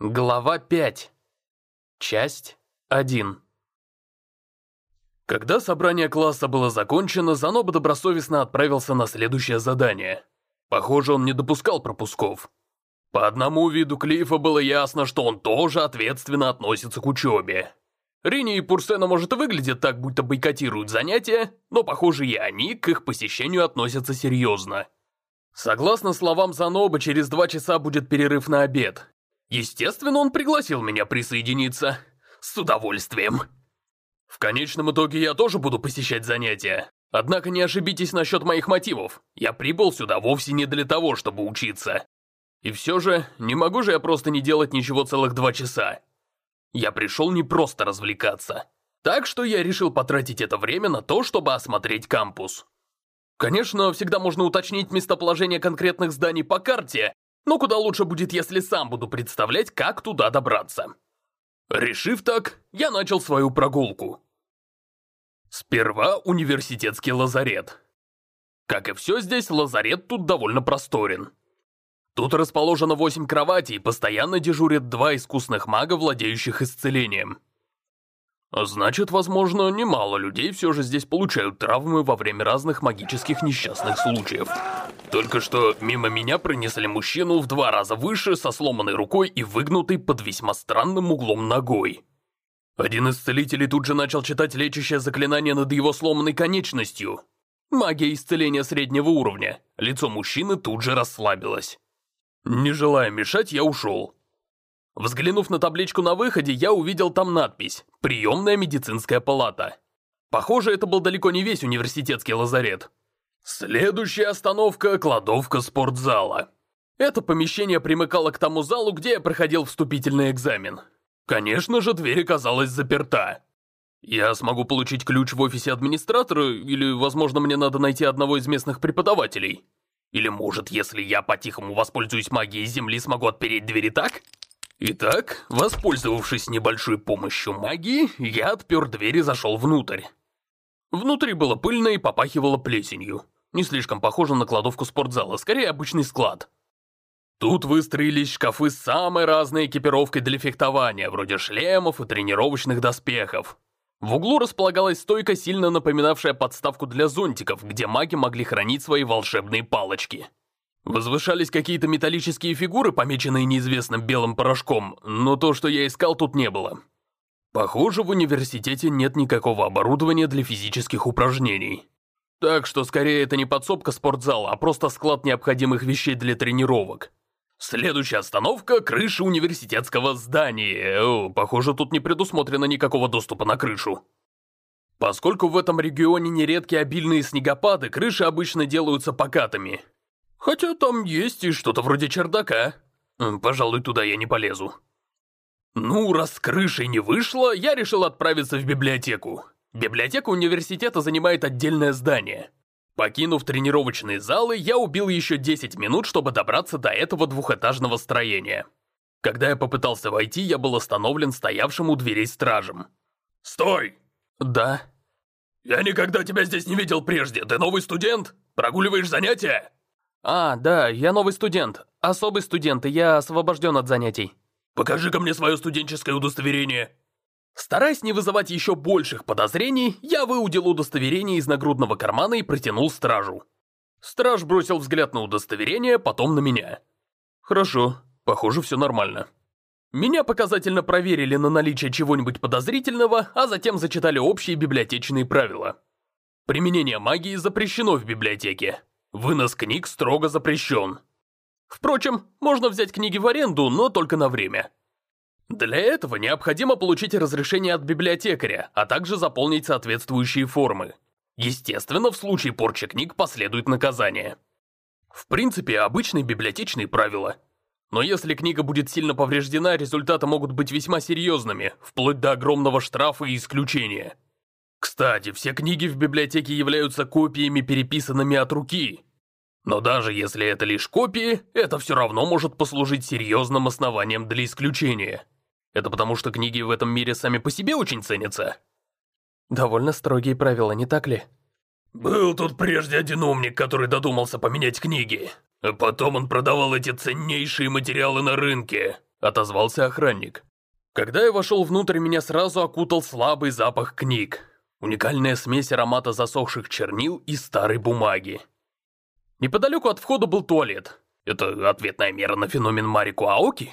Глава 5. Часть 1. Когда собрание класса было закончено, Заноба добросовестно отправился на следующее задание. Похоже, он не допускал пропусков. По одному виду Клифа было ясно, что он тоже ответственно относится к учебе. Рини и Пурсена, может, и выглядят так, будто бойкотируют занятия, но, похоже, и они к их посещению относятся серьезно. Согласно словам Заноба, через два часа будет перерыв на обед, Естественно, он пригласил меня присоединиться. С удовольствием. В конечном итоге я тоже буду посещать занятия. Однако не ошибитесь насчет моих мотивов. Я прибыл сюда вовсе не для того, чтобы учиться. И все же, не могу же я просто не делать ничего целых два часа. Я пришел не просто развлекаться. Так что я решил потратить это время на то, чтобы осмотреть кампус. Конечно, всегда можно уточнить местоположение конкретных зданий по карте, но куда лучше будет, если сам буду представлять, как туда добраться. Решив так, я начал свою прогулку. Сперва университетский лазарет. Как и все здесь, лазарет тут довольно просторен. Тут расположено 8 кроватей, и постоянно дежурят два искусных мага, владеющих исцелением. Значит, возможно, немало людей все же здесь получают травмы во время разных магических несчастных случаев. Только что мимо меня пронесли мужчину в два раза выше, со сломанной рукой и выгнутой под весьма странным углом ногой. Один из целителей тут же начал читать лечащее заклинание над его сломанной конечностью. Магия исцеления среднего уровня. Лицо мужчины тут же расслабилось. Не желая мешать, я ушел. Взглянув на табличку на выходе, я увидел там надпись «Приемная медицинская палата». Похоже, это был далеко не весь университетский лазарет. Следующая остановка – кладовка спортзала. Это помещение примыкало к тому залу, где я проходил вступительный экзамен. Конечно же, дверь оказалась заперта. Я смогу получить ключ в офисе администратора, или, возможно, мне надо найти одного из местных преподавателей. Или, может, если я по-тихому воспользуюсь магией Земли, смогу отпереть двери так? Итак, воспользовавшись небольшой помощью магии, я отпер дверь и зашел внутрь. Внутри было пыльно и попахивало плесенью. Не слишком похоже на кладовку спортзала, скорее обычный склад. Тут выстроились шкафы с самой разной экипировкой для фехтования, вроде шлемов и тренировочных доспехов. В углу располагалась стойка, сильно напоминавшая подставку для зонтиков, где маги могли хранить свои волшебные палочки. Возвышались какие-то металлические фигуры, помеченные неизвестным белым порошком, но то, что я искал, тут не было. Похоже, в университете нет никакого оборудования для физических упражнений. Так что скорее это не подсобка спортзала, а просто склад необходимых вещей для тренировок. Следующая остановка – крыша университетского здания. О, похоже, тут не предусмотрено никакого доступа на крышу. Поскольку в этом регионе нередки обильные снегопады, крыши обычно делаются покатыми – Хотя там есть и что-то вроде чердака. Пожалуй, туда я не полезу. Ну, раз крышей не вышло, я решил отправиться в библиотеку. Библиотека университета занимает отдельное здание. Покинув тренировочные залы, я убил еще 10 минут, чтобы добраться до этого двухэтажного строения. Когда я попытался войти, я был остановлен стоявшим у дверей стражем. «Стой!» «Да?» «Я никогда тебя здесь не видел прежде. Ты новый студент? Прогуливаешь занятия?» «А, да, я новый студент. Особый студент, и я освобожден от занятий». «Покажи-ка мне свое студенческое удостоверение». Стараясь не вызывать еще больших подозрений, я выудил удостоверение из нагрудного кармана и протянул стражу. Страж бросил взгляд на удостоверение, потом на меня. «Хорошо, похоже, все нормально». Меня показательно проверили на наличие чего-нибудь подозрительного, а затем зачитали общие библиотечные правила. Применение магии запрещено в библиотеке. Вынос книг строго запрещен. Впрочем, можно взять книги в аренду, но только на время. Для этого необходимо получить разрешение от библиотекаря, а также заполнить соответствующие формы. Естественно, в случае порчи книг последует наказание. В принципе, обычные библиотечные правила. Но если книга будет сильно повреждена, результаты могут быть весьма серьезными, вплоть до огромного штрафа и исключения. Кстати, все книги в библиотеке являются копиями, переписанными от руки. Но даже если это лишь копии, это все равно может послужить серьезным основанием для исключения. Это потому, что книги в этом мире сами по себе очень ценятся. Довольно строгие правила, не так ли? Был тут прежде один умник, который додумался поменять книги. А потом он продавал эти ценнейшие материалы на рынке. — отозвался охранник. Когда я вошел внутрь, меня сразу окутал слабый запах книг. Уникальная смесь аромата засохших чернил и старой бумаги. Неподалеку от входа был туалет. Это ответная мера на феномен Марику Аоки?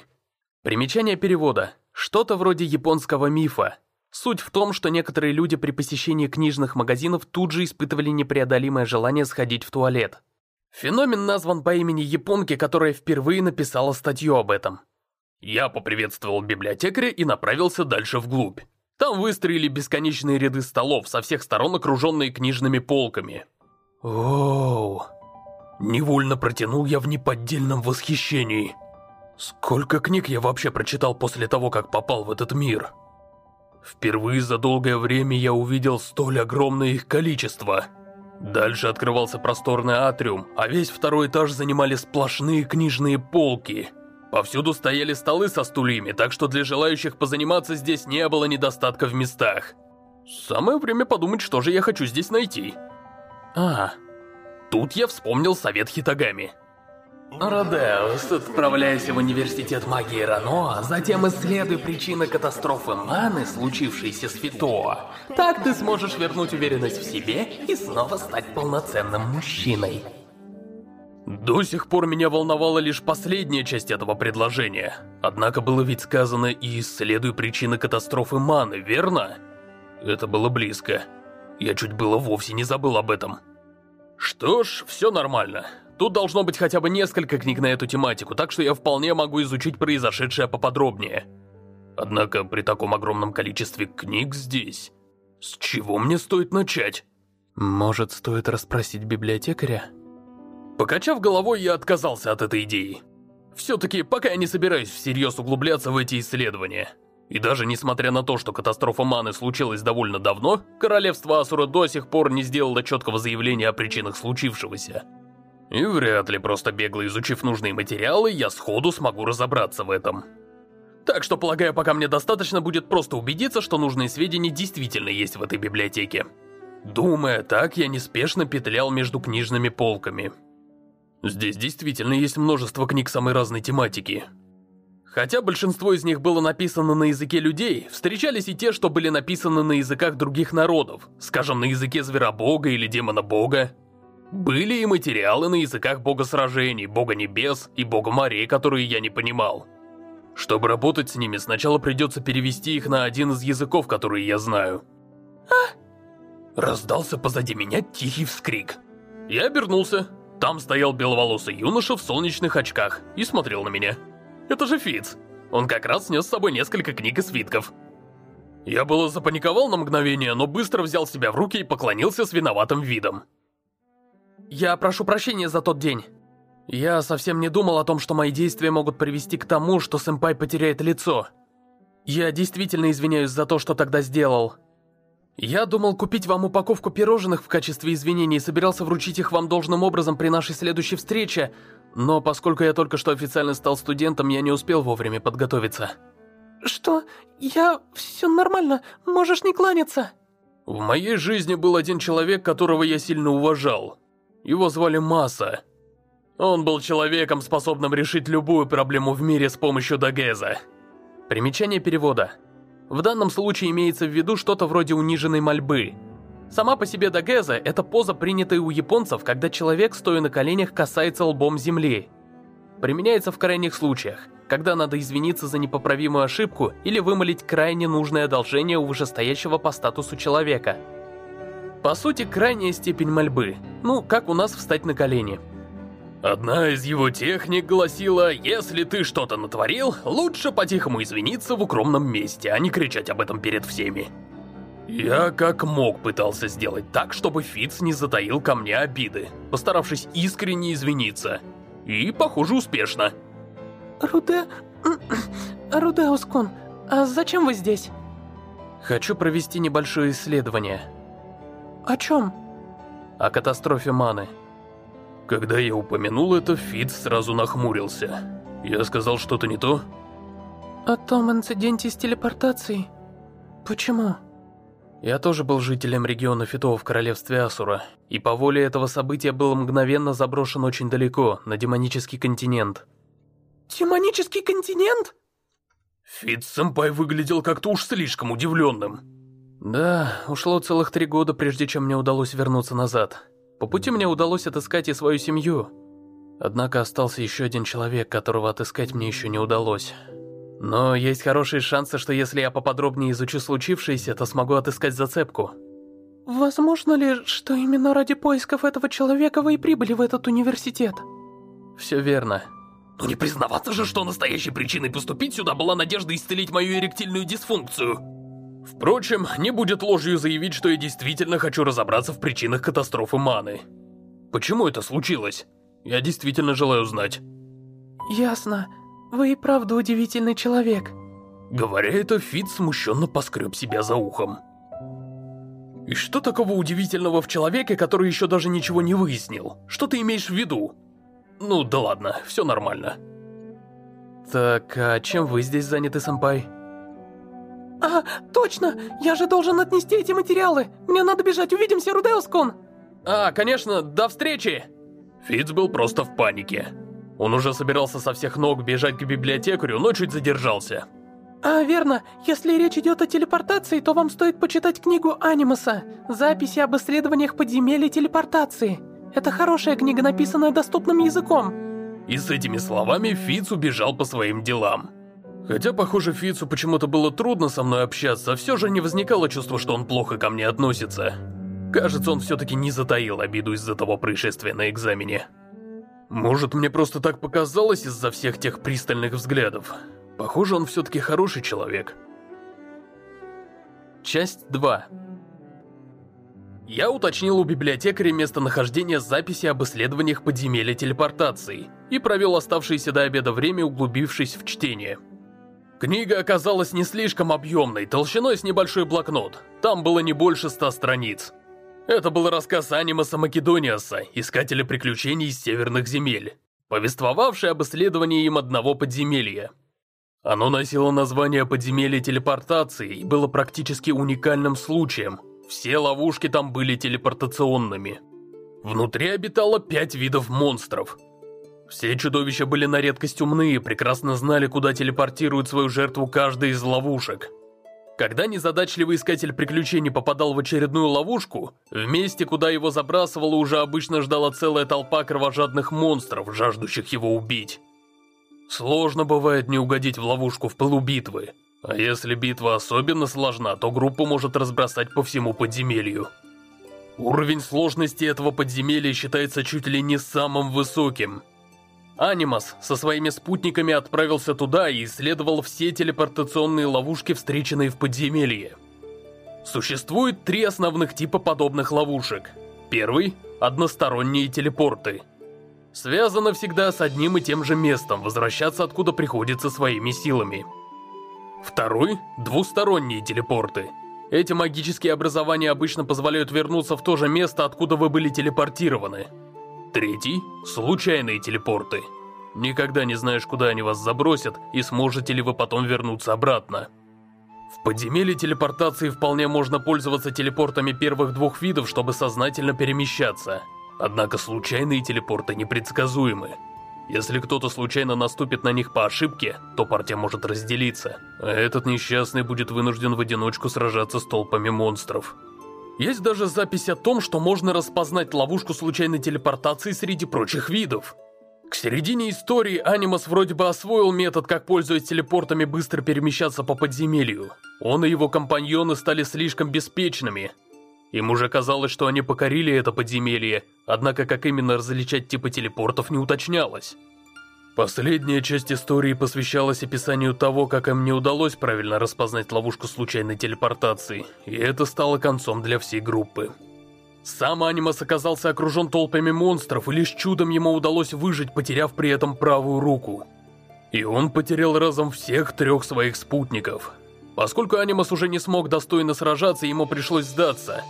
Примечание перевода. Что-то вроде японского мифа. Суть в том, что некоторые люди при посещении книжных магазинов тут же испытывали непреодолимое желание сходить в туалет. Феномен назван по имени японки, которая впервые написала статью об этом. Я поприветствовал библиотекаря и направился дальше вглубь. Там выстроили бесконечные ряды столов, со всех сторон окруженные книжными полками. Оу. Невольно протянул я в неподдельном восхищении. Сколько книг я вообще прочитал после того, как попал в этот мир? Впервые за долгое время я увидел столь огромное их количество. Дальше открывался просторный атриум, а весь второй этаж занимали сплошные книжные полки. Повсюду стояли столы со стульями, так что для желающих позаниматься здесь не было недостатка в местах. Самое время подумать, что же я хочу здесь найти. А, тут я вспомнил совет Хитагами. Родеус, отправляйся в университет магии Рано, а затем исследуй причины катастрофы маны, случившейся с Фитоа. Так ты сможешь вернуть уверенность в себе и снова стать полноценным мужчиной. До сих пор меня волновала лишь последняя часть этого предложения. Однако было ведь сказано и исследуй причины катастрофы маны, верно? Это было близко. Я чуть было вовсе не забыл об этом. Что ж, все нормально. Тут должно быть хотя бы несколько книг на эту тематику, так что я вполне могу изучить произошедшее поподробнее. Однако при таком огромном количестве книг здесь... С чего мне стоит начать? Может, стоит расспросить библиотекаря? Покачав головой, я отказался от этой идеи. Все-таки пока я не собираюсь всерьез углубляться в эти исследования. И даже несмотря на то, что катастрофа маны случилась довольно давно, королевство Асура до сих пор не сделало четкого заявления о причинах случившегося. И вряд ли просто бегло изучив нужные материалы, я сходу смогу разобраться в этом. Так что, полагаю, пока мне достаточно будет просто убедиться, что нужные сведения действительно есть в этой библиотеке. Думая так, я неспешно петлял между книжными полками. Здесь действительно есть множество книг самой разной тематики. Хотя большинство из них было написано на языке людей, встречались и те, что были написаны на языках других народов, скажем, на языке зверобога или демона-бога. Были и материалы на языках бога сражений, бога небес и бога морей, которые я не понимал. Чтобы работать с ними, сначала придется перевести их на один из языков, которые я знаю. А? Раздался позади меня тихий вскрик. Я обернулся. Там стоял беловолосый юноша в солнечных очках и смотрел на меня. Это же Фиц. Он как раз снес с собой несколько книг и свитков. Я было запаниковал на мгновение, но быстро взял себя в руки и поклонился с виноватым видом. «Я прошу прощения за тот день. Я совсем не думал о том, что мои действия могут привести к тому, что сэмпай потеряет лицо. Я действительно извиняюсь за то, что тогда сделал. Я думал купить вам упаковку пирожных в качестве извинений и собирался вручить их вам должным образом при нашей следующей встрече, но поскольку я только что официально стал студентом, я не успел вовремя подготовиться». «Что? Я... все нормально, можешь не кланяться». В моей жизни был один человек, которого я сильно уважал. Его звали Маса. Он был человеком, способным решить любую проблему в мире с помощью Дагеза. Примечание перевода. В данном случае имеется в виду что-то вроде униженной мольбы. Сама по себе Дагеза – это поза, принятая у японцев, когда человек, стоя на коленях, касается лбом земли. Применяется в крайних случаях, когда надо извиниться за непоправимую ошибку или вымолить крайне нужное одолжение у вышестоящего по статусу человека – по сути, крайняя степень мольбы. Ну, как у нас встать на колени. Одна из его техник гласила, если ты что-то натворил, лучше по-тихому извиниться в укромном месте, а не кричать об этом перед всеми. Я как мог пытался сделать так, чтобы Фиц не затаил ко мне обиды, постаравшись искренне извиниться. И, похоже, успешно. Руде... Рудеускун, а зачем вы здесь? Хочу провести небольшое исследование. О чем? О катастрофе маны. Когда я упомянул это, Фит сразу нахмурился. Я сказал что-то не то? О том инциденте с телепортацией? Почему? Я тоже был жителем региона Фито в королевстве Асура, и по воле этого события был мгновенно заброшен очень далеко, на демонический континент. Демонический континент? Фитц-сэмпай выглядел как-то уж слишком удивленным. Да, ушло целых три года, прежде чем мне удалось вернуться назад. По пути мне удалось отыскать и свою семью. Однако остался еще один человек, которого отыскать мне еще не удалось. Но есть хорошие шансы, что если я поподробнее изучу случившееся, то смогу отыскать зацепку. Возможно ли, что именно ради поисков этого человека вы и прибыли в этот университет? Все верно. Но не признаваться же, что настоящей причиной поступить сюда была надежда исцелить мою эректильную дисфункцию. Впрочем, не будет ложью заявить, что я действительно хочу разобраться в причинах катастрофы Маны. Почему это случилось? Я действительно желаю знать. Ясно. Вы и правда удивительный человек. Говоря это, Фит смущенно поскреб себя за ухом. И что такого удивительного в человеке, который еще даже ничего не выяснил? Что ты имеешь в виду? Ну да ладно, все нормально. Так, а чем вы здесь заняты, сэмпай? А, точно! Я же должен отнести эти материалы! Мне надо бежать, увидимся, Рудеускун! А, конечно, до встречи! Фиц был просто в панике. Он уже собирался со всех ног бежать к библиотекарю, но чуть задержался. А, верно. Если речь идет о телепортации, то вам стоит почитать книгу Анимуса «Записи об исследованиях подземелья телепортации». Это хорошая книга, написанная доступным языком. И с этими словами Фиц убежал по своим делам. Хотя, похоже, Фицу почему-то было трудно со мной общаться, все же не возникало чувства, что он плохо ко мне относится. Кажется, он все-таки не затаил обиду из-за того происшествия на экзамене. Может, мне просто так показалось из-за всех тех пристальных взглядов. Похоже, он все-таки хороший человек. Часть 2 Я уточнил у библиотекаря местонахождение записи об исследованиях подземелья телепортации и провел оставшееся до обеда время, углубившись в чтение. Книга оказалась не слишком объемной, толщиной с небольшой блокнот. Там было не больше ста страниц. Это был рассказ Анимаса Македониаса, искателя приключений из северных земель, повествовавший об исследовании им одного подземелья. Оно носило название подземелья телепортации и было практически уникальным случаем. Все ловушки там были телепортационными. Внутри обитало пять видов монстров, все чудовища были на редкость умные прекрасно знали, куда телепортирует свою жертву каждый из ловушек. Когда незадачливый искатель приключений попадал в очередную ловушку, в месте, куда его забрасывало, уже обычно ждала целая толпа кровожадных монстров, жаждущих его убить. Сложно бывает не угодить в ловушку в полубитвы. А если битва особенно сложна, то группу может разбросать по всему подземелью. Уровень сложности этого подземелья считается чуть ли не самым высоким – Анимас со своими спутниками отправился туда и исследовал все телепортационные ловушки, встреченные в подземелье. Существует три основных типа подобных ловушек. Первый – односторонние телепорты. Связано всегда с одним и тем же местом, возвращаться откуда приходится своими силами. Второй – двусторонние телепорты. Эти магические образования обычно позволяют вернуться в то же место, откуда вы были телепортированы – Третий – случайные телепорты. Никогда не знаешь, куда они вас забросят, и сможете ли вы потом вернуться обратно. В подземелье телепортации вполне можно пользоваться телепортами первых двух видов, чтобы сознательно перемещаться. Однако случайные телепорты непредсказуемы. Если кто-то случайно наступит на них по ошибке, то партия может разделиться, а этот несчастный будет вынужден в одиночку сражаться с толпами монстров. Есть даже запись о том, что можно распознать ловушку случайной телепортации среди прочих видов. К середине истории Анимас вроде бы освоил метод, как пользуясь телепортами быстро перемещаться по подземелью. Он и его компаньоны стали слишком беспечными. Им уже казалось, что они покорили это подземелье, однако как именно различать типы телепортов не уточнялось. Последняя часть истории посвящалась описанию того, как им не удалось правильно распознать ловушку случайной телепортации, и это стало концом для всей группы. Сам Анимас оказался окружен толпами монстров, и лишь чудом ему удалось выжить, потеряв при этом правую руку. И он потерял разом всех трех своих спутников. Поскольку Анимас уже не смог достойно сражаться, ему пришлось сдаться.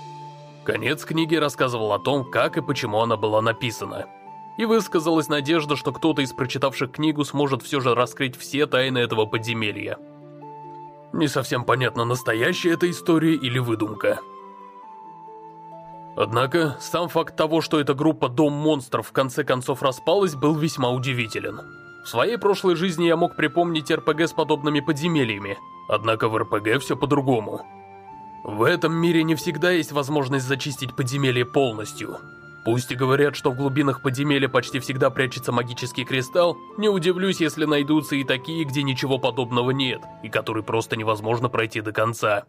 Конец книги рассказывал о том, как и почему она была написана и высказалась надежда, что кто-то из прочитавших книгу сможет все же раскрыть все тайны этого подземелья. Не совсем понятно, настоящая эта история или выдумка. Однако, сам факт того, что эта группа Дом Монстров в конце концов распалась, был весьма удивителен. В своей прошлой жизни я мог припомнить РПГ с подобными подземельями, однако в РПГ все по-другому. В этом мире не всегда есть возможность зачистить подземелье полностью. Пусть и говорят, что в глубинах подземелья почти всегда прячется магический кристалл, не удивлюсь, если найдутся и такие, где ничего подобного нет, и которые просто невозможно пройти до конца.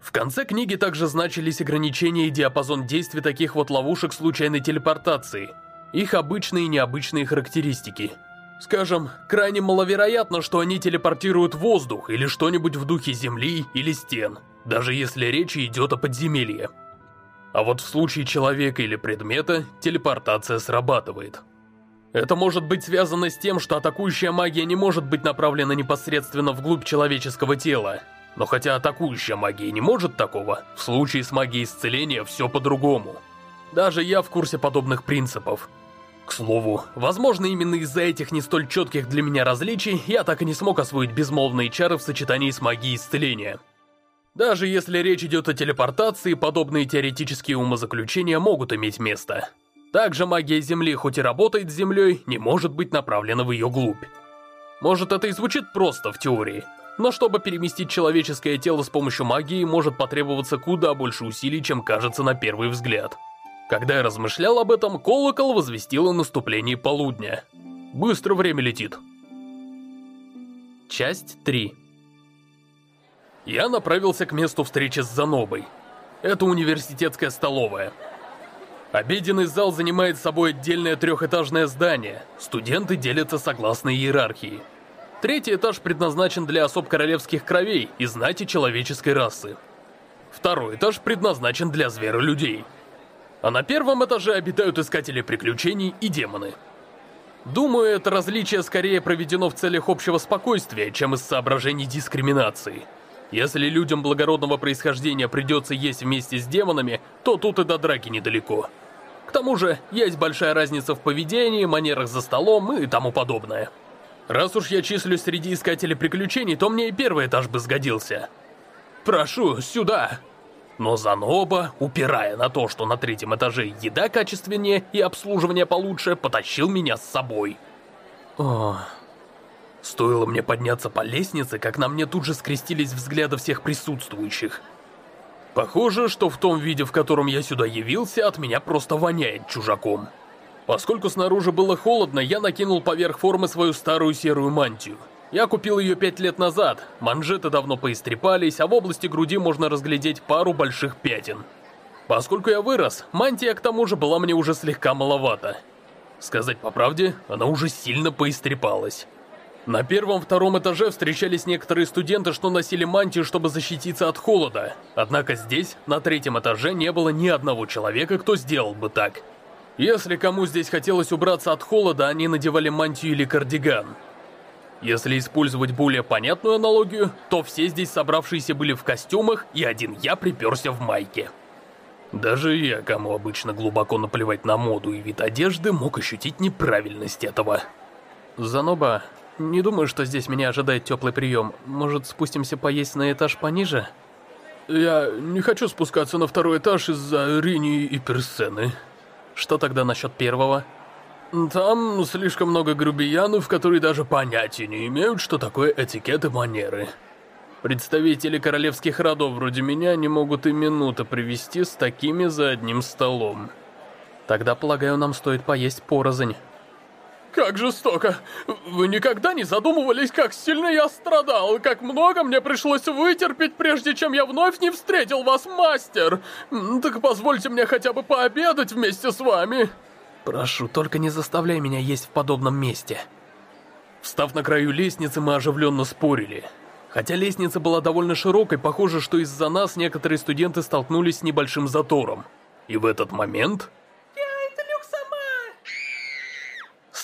В конце книги также значились ограничения и диапазон действий таких вот ловушек случайной телепортации, их обычные и необычные характеристики – Скажем, крайне маловероятно, что они телепортируют воздух или что-нибудь в духе земли или стен, даже если речь идет о подземелье. А вот в случае человека или предмета, телепортация срабатывает. Это может быть связано с тем, что атакующая магия не может быть направлена непосредственно вглубь человеческого тела. Но хотя атакующая магия не может такого, в случае с магией исцеления все по-другому. Даже я в курсе подобных принципов. К слову, возможно именно из-за этих не столь четких для меня различий я так и не смог освоить безмолвные чары в сочетании с магией исцеления. Даже если речь идет о телепортации, подобные теоретические умозаключения могут иметь место. Также магия Земли, хоть и работает с Землей, не может быть направлена в ее глубь. Может это и звучит просто в теории, но чтобы переместить человеческое тело с помощью магии, может потребоваться куда больше усилий, чем кажется на первый взгляд. Когда я размышлял об этом, колокол возвестил о наступлении полудня. Быстро время летит. Часть 3 Я направился к месту встречи с Занобой. Это университетская столовая. Обеденный зал занимает собой отдельное трехэтажное здание. Студенты делятся согласно иерархии. Третий этаж предназначен для особ королевских кровей и знати человеческой расы. Второй этаж предназначен для зверолюдей. А на первом этаже обитают искатели приключений и демоны. Думаю, это различие скорее проведено в целях общего спокойствия, чем из соображений дискриминации. Если людям благородного происхождения придется есть вместе с демонами, то тут и до драки недалеко. К тому же, есть большая разница в поведении, манерах за столом и тому подобное. Раз уж я числюсь среди искателей приключений, то мне и первый этаж бы сгодился. «Прошу, сюда!» Но Заноба, упирая на то, что на третьем этаже еда качественнее и обслуживание получше, потащил меня с собой. О... Стоило мне подняться по лестнице, как на мне тут же скрестились взгляды всех присутствующих. Похоже, что в том виде, в котором я сюда явился, от меня просто воняет чужаком. Поскольку снаружи было холодно, я накинул поверх формы свою старую серую мантию. Я купил ее пять лет назад, манжеты давно поистрепались, а в области груди можно разглядеть пару больших пятен. Поскольку я вырос, мантия к тому же была мне уже слегка маловата. Сказать по правде, она уже сильно поистрепалась. На первом-втором этаже встречались некоторые студенты, что носили мантию, чтобы защититься от холода. Однако здесь, на третьем этаже, не было ни одного человека, кто сделал бы так. Если кому здесь хотелось убраться от холода, они надевали мантию или кардиган. Если использовать более понятную аналогию, то все здесь собравшиеся были в костюмах, и один я приперся в майке. Даже я, кому обычно глубоко наплевать на моду и вид одежды, мог ощутить неправильность этого. Заноба, не думаю, что здесь меня ожидает теплый прием. Может, спустимся поесть на этаж пониже? Я не хочу спускаться на второй этаж из-за Рини и Персены. Что тогда насчет первого? Там слишком много грубиянов, которые даже понятия не имеют, что такое этикет и манеры. Представители королевских родов вроде меня не могут и минуты провести с такими за одним столом. Тогда, полагаю, нам стоит поесть порознь. Как жестоко. Вы никогда не задумывались, как сильно я страдал, как много мне пришлось вытерпеть, прежде чем я вновь не встретил вас, мастер. Так позвольте мне хотя бы пообедать вместе с вами. Прошу, только не заставляй меня есть в подобном месте. Встав на краю лестницы, мы оживленно спорили. Хотя лестница была довольно широкой, похоже, что из-за нас некоторые студенты столкнулись с небольшим затором. И в этот момент...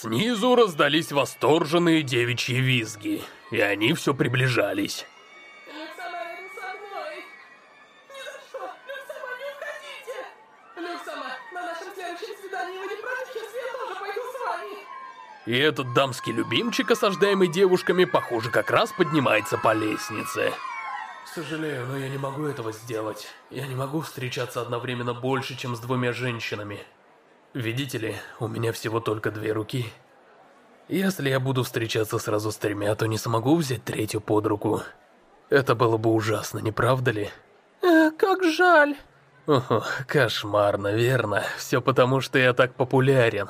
Снизу раздались восторженные девичьи визги, и они все приближались. И этот дамский любимчик, осаждаемый девушками, похоже, как раз поднимается по лестнице. Сожалею, но я не могу этого сделать. Я не могу встречаться одновременно больше, чем с двумя женщинами. Видите ли, у меня всего только две руки. Если я буду встречаться сразу с тремя, то не смогу взять третью под руку. Это было бы ужасно, не правда ли? Э, как жаль. Ого, кошмарно, верно. Все потому, что я так популярен.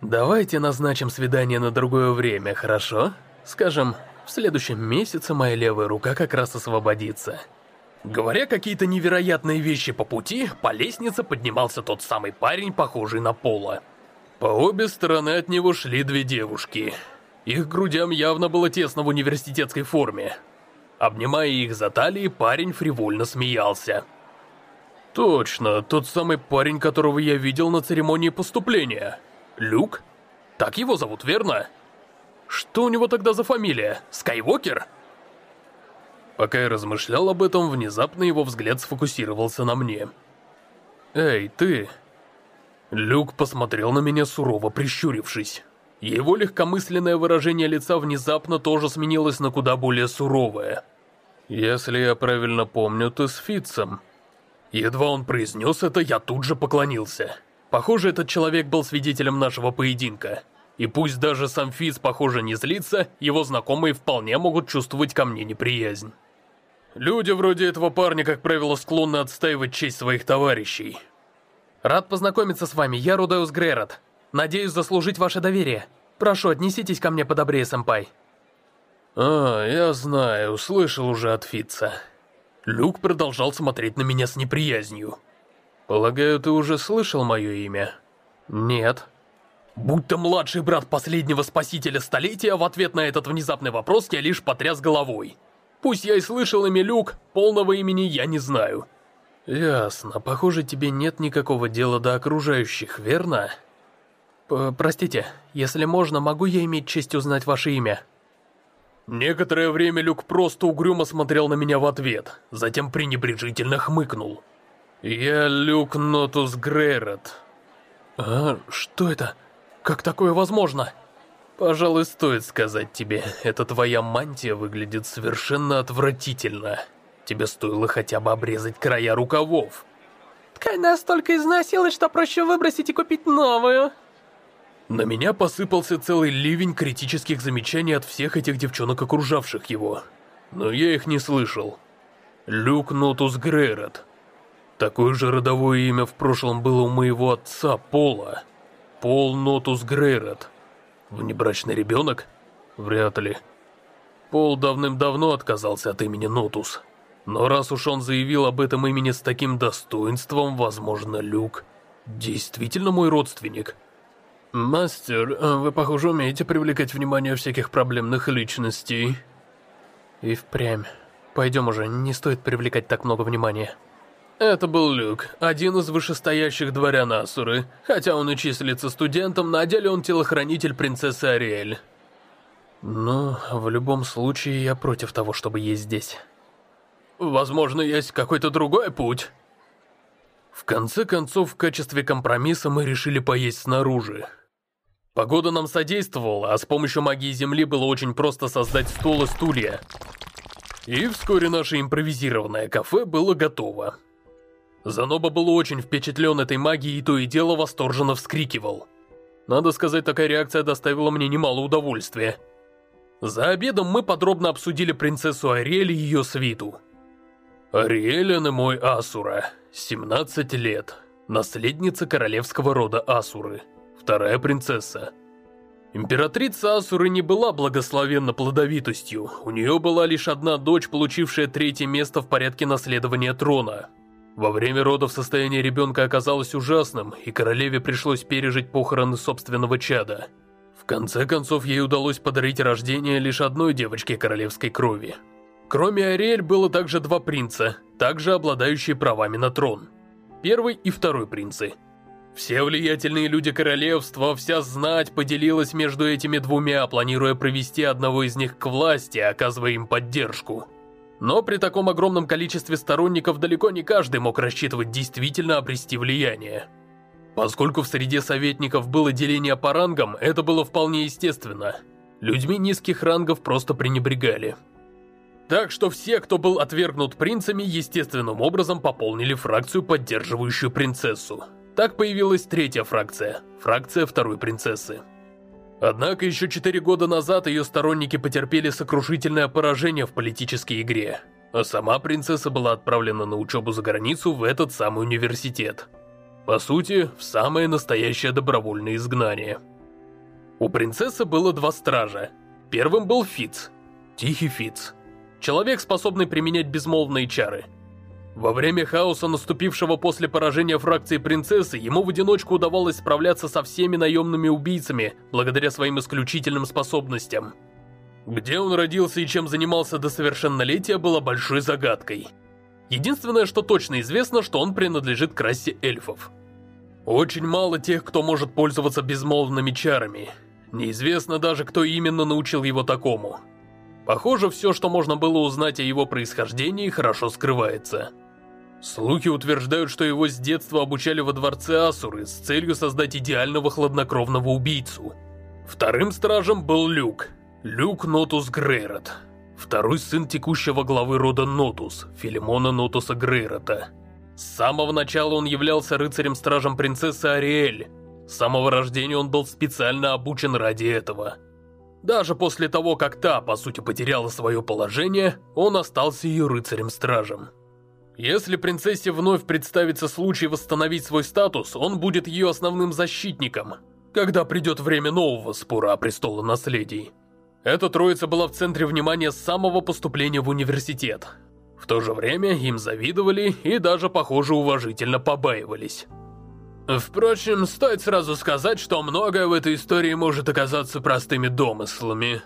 Давайте назначим свидание на другое время, хорошо? Скажем, в следующем месяце моя левая рука как раз освободится. Говоря какие-то невероятные вещи по пути, по лестнице поднимался тот самый парень, похожий на Пола. По обе стороны от него шли две девушки. Их грудям явно было тесно в университетской форме. Обнимая их за талии, парень фривольно смеялся. Точно, тот самый парень, которого я видел на церемонии поступления. Люк? Так его зовут, верно? Что у него тогда за фамилия? Скайуокер? Пока я размышлял об этом, внезапно его взгляд сфокусировался на мне. «Эй, ты!» Люк посмотрел на меня сурово прищурившись. Его легкомысленное выражение лица внезапно тоже сменилось на куда более суровое. «Если я правильно помню, ты с Фитцем». Едва он произнес это, я тут же поклонился. Похоже, этот человек был свидетелем нашего поединка. И пусть даже сам Фиц, похоже, не злится, его знакомые вполне могут чувствовать ко мне неприязнь. Люди вроде этого парня, как правило, склонны отстаивать честь своих товарищей. Рад познакомиться с вами, я Рудеус Грейрот. Надеюсь заслужить ваше доверие. Прошу, отнеситесь ко мне подобрее, сэмпай. А, я знаю, слышал уже от Фитца. Люк продолжал смотреть на меня с неприязнью. «Полагаю, ты уже слышал мое имя?» «Нет». Будь то младший брат последнего спасителя столетия, в ответ на этот внезапный вопрос я лишь потряс головой. Пусть я и слышал имя Люк, полного имени я не знаю. «Ясно. Похоже, тебе нет никакого дела до окружающих, верно?» П «Простите, если можно, могу я иметь честь узнать ваше имя?» Некоторое время Люк просто угрюмо смотрел на меня в ответ, затем пренебрежительно хмыкнул. «Я Люк Нотус Грейрот». «А, что это? Как такое возможно?» «Пожалуй, стоит сказать тебе, эта твоя мантия выглядит совершенно отвратительно. Тебе стоило хотя бы обрезать края рукавов». «Ткань настолько износилась, что проще выбросить и купить новую». На меня посыпался целый ливень критических замечаний от всех этих девчонок, окружавших его. Но я их не слышал. Люк Нотус Грейрот. Такое же родовое имя в прошлом было у моего отца, Пола. Пол Нотус Грейрот. Внебрачный ребенок? Вряд ли. Пол давным-давно отказался от имени Нотус. Но раз уж он заявил об этом имени с таким достоинством, возможно, Люк действительно мой родственник. «Мастер, вы, похоже, умеете привлекать внимание всяких проблемных личностей». И впрямь. Пойдем уже, не стоит привлекать так много внимания. Это был Люк, один из вышестоящих дворян Асуры. Хотя он и числится студентом, на деле он телохранитель принцессы Ариэль. Но в любом случае я против того, чтобы есть здесь. Возможно, есть какой-то другой путь. В конце концов, в качестве компромисса мы решили поесть снаружи. Погода нам содействовала, а с помощью магии Земли было очень просто создать стол и стулья. И вскоре наше импровизированное кафе было готово. Заноба был очень впечатлен этой магией и то и дело восторженно вскрикивал. Надо сказать, такая реакция доставила мне немало удовольствия. За обедом мы подробно обсудили принцессу Ариэль и ее свиту. Ариэль мой Асура, 17 лет, наследница королевского рода Асуры вторая принцесса. Императрица Асуры не была благословенна плодовитостью, у нее была лишь одна дочь, получившая третье место в порядке наследования трона. Во время родов состояние ребенка оказалось ужасным, и королеве пришлось пережить похороны собственного чада. В конце концов, ей удалось подарить рождение лишь одной девочке королевской крови. Кроме Ариэль было также два принца, также обладающие правами на трон. Первый и второй принцы – все влиятельные люди королевства, вся знать поделилась между этими двумя, планируя провести одного из них к власти, оказывая им поддержку. Но при таком огромном количестве сторонников далеко не каждый мог рассчитывать действительно обрести влияние. Поскольку в среде советников было деление по рангам, это было вполне естественно. Людьми низких рангов просто пренебрегали. Так что все, кто был отвергнут принцами, естественным образом пополнили фракцию, поддерживающую принцессу. Так появилась третья фракция, фракция второй принцессы. Однако еще четыре года назад ее сторонники потерпели сокрушительное поражение в политической игре, а сама принцесса была отправлена на учебу за границу в этот самый университет. По сути, в самое настоящее добровольное изгнание. У принцессы было два стража. Первым был Фиц, Тихий Фиц. Человек, способный применять безмолвные чары – во время хаоса, наступившего после поражения фракции принцессы, ему в одиночку удавалось справляться со всеми наемными убийцами, благодаря своим исключительным способностям. Где он родился и чем занимался до совершеннолетия, было большой загадкой. Единственное, что точно известно, что он принадлежит к расе эльфов. Очень мало тех, кто может пользоваться безмолвными чарами. Неизвестно даже, кто именно научил его такому. Похоже, все, что можно было узнать о его происхождении, хорошо скрывается. Слухи утверждают, что его с детства обучали во дворце Асуры с целью создать идеального хладнокровного убийцу. Вторым стражем был Люк. Люк Нотус Грейрот. Второй сын текущего главы рода Нотус, Филимона Нотуса Грейрота. С самого начала он являлся рыцарем-стражем принцессы Ариэль. С самого рождения он был специально обучен ради этого. Даже после того, как та, по сути, потеряла свое положение, он остался ее рыцарем-стражем. Если принцессе вновь представится случай восстановить свой статус, он будет ее основным защитником, когда придет время нового спора о престолонаследии. Эта троица была в центре внимания с самого поступления в университет. В то же время им завидовали и даже, похоже, уважительно побаивались. Впрочем, стоит сразу сказать, что многое в этой истории может оказаться простыми домыслами.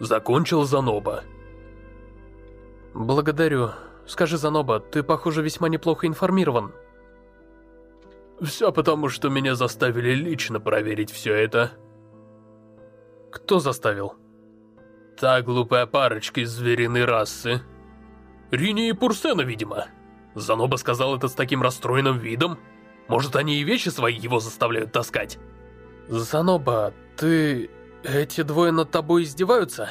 Закончил Заноба. Благодарю. Скажи, Заноба, ты, похоже, весьма неплохо информирован. Все потому, что меня заставили лично проверить все это. Кто заставил? Та глупая парочка из звериной расы. Рини и Пурсена, видимо. Заноба сказал это с таким расстроенным видом. Может, они и вещи свои его заставляют таскать? Заноба, ты... Эти двое над тобой издеваются?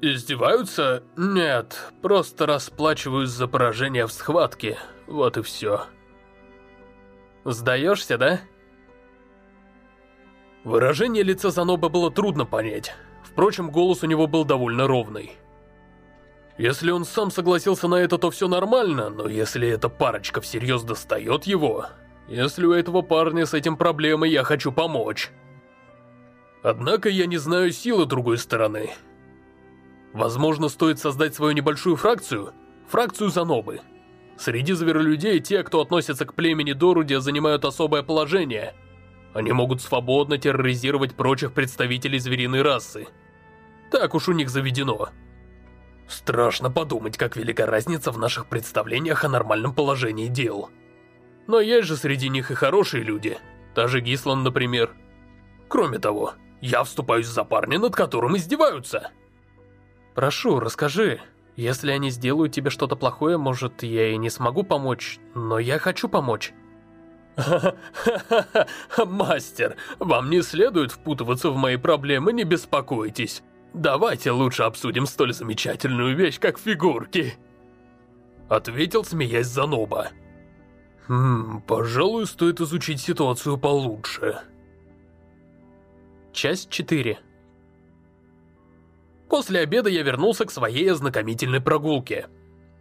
Издеваются? Нет, просто расплачиваюсь за поражение в схватке. Вот и все. Сдаешься, да? Выражение лица Заноба было трудно понять. Впрочем, голос у него был довольно ровный. Если он сам согласился на это, то все нормально, но если эта парочка всерьез достает его... Если у этого парня с этим проблемы, я хочу помочь. Однако я не знаю силы другой стороны. Возможно, стоит создать свою небольшую фракцию? Фракцию Занобы. Среди зверолюдей те, кто относится к племени Дорудия, занимают особое положение. Они могут свободно терроризировать прочих представителей звериной расы. Так уж у них заведено. Страшно подумать, как велика разница в наших представлениях о нормальном положении дел. Но есть же среди них и хорошие люди. Та же Гислан, например. Кроме того, я вступаюсь за парня, над которым издеваются. Прошу, расскажи. Если они сделают тебе что-то плохое, может, я и не смогу помочь, но я хочу помочь. Мастер, вам не следует впутываться в мои проблемы, не беспокойтесь. Давайте лучше обсудим столь замечательную вещь, как фигурки. Ответил, смеясь Заноба. Хм, пожалуй, стоит изучить ситуацию получше. Часть 4 После обеда я вернулся к своей ознакомительной прогулке.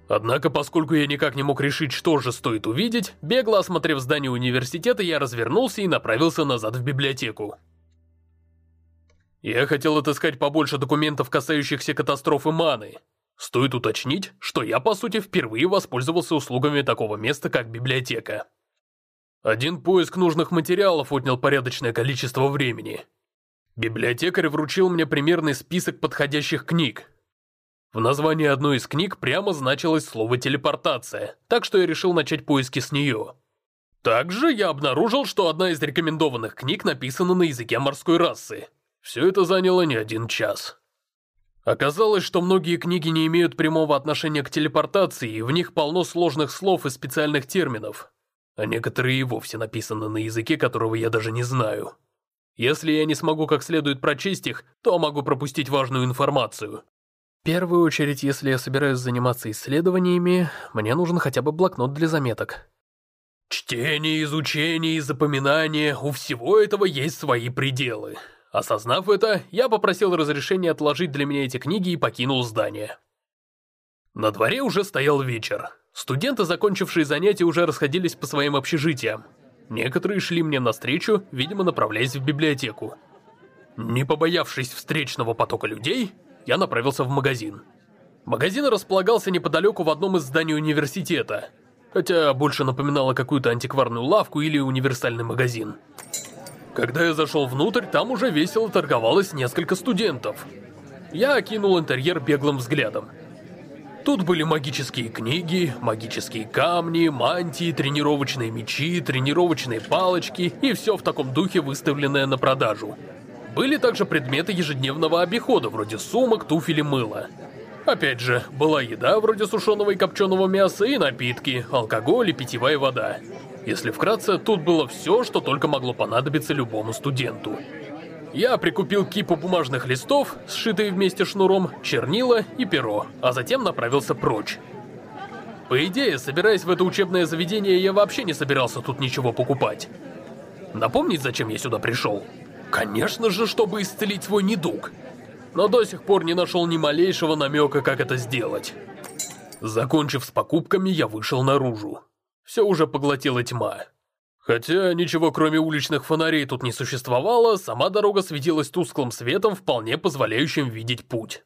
Однако, поскольку я никак не мог решить, что же стоит увидеть, бегло осмотрев здание университета, я развернулся и направился назад в библиотеку. Я хотел отыскать побольше документов, касающихся катастрофы Маны. Стоит уточнить, что я, по сути, впервые воспользовался услугами такого места, как библиотека. Один поиск нужных материалов отнял порядочное количество времени. Библиотекарь вручил мне примерный список подходящих книг. В названии одной из книг прямо значилось слово «телепортация», так что я решил начать поиски с нее. Также я обнаружил, что одна из рекомендованных книг написана на языке морской расы. Все это заняло не один час. Оказалось, что многие книги не имеют прямого отношения к телепортации, и в них полно сложных слов и специальных терминов. А некоторые и вовсе написаны на языке, которого я даже не знаю. Если я не смогу как следует прочесть их, то могу пропустить важную информацию. В первую очередь, если я собираюсь заниматься исследованиями, мне нужен хотя бы блокнот для заметок. Чтение, изучение и запоминание, у всего этого есть свои пределы. Осознав это, я попросил разрешения отложить для меня эти книги и покинул здание. На дворе уже стоял вечер. Студенты, закончившие занятия, уже расходились по своим общежитиям. Некоторые шли мне навстречу, видимо, направляясь в библиотеку. Не побоявшись встречного потока людей, я направился в магазин. Магазин располагался неподалеку в одном из зданий университета, хотя больше напоминало какую-то антикварную лавку или универсальный магазин. Когда я зашел внутрь, там уже весело торговалось несколько студентов. Я окинул интерьер беглым взглядом. Тут были магические книги, магические камни, мантии, тренировочные мечи, тренировочные палочки и все в таком духе выставленное на продажу. Были также предметы ежедневного обихода, вроде сумок, туфель и мыла. Опять же, была еда вроде сушеного и копченого мяса и напитки, алкоголь и питьевая вода. Если вкратце, тут было все, что только могло понадобиться любому студенту. Я прикупил кипу бумажных листов, сшитые вместе шнуром, чернила и перо, а затем направился прочь. По идее, собираясь в это учебное заведение, я вообще не собирался тут ничего покупать. Напомнить, зачем я сюда пришел? Конечно же, чтобы исцелить свой недуг. Но до сих пор не нашел ни малейшего намека, как это сделать. Закончив с покупками, я вышел наружу все уже поглотила тьма. Хотя ничего кроме уличных фонарей тут не существовало, сама дорога светилась тусклым светом, вполне позволяющим видеть путь.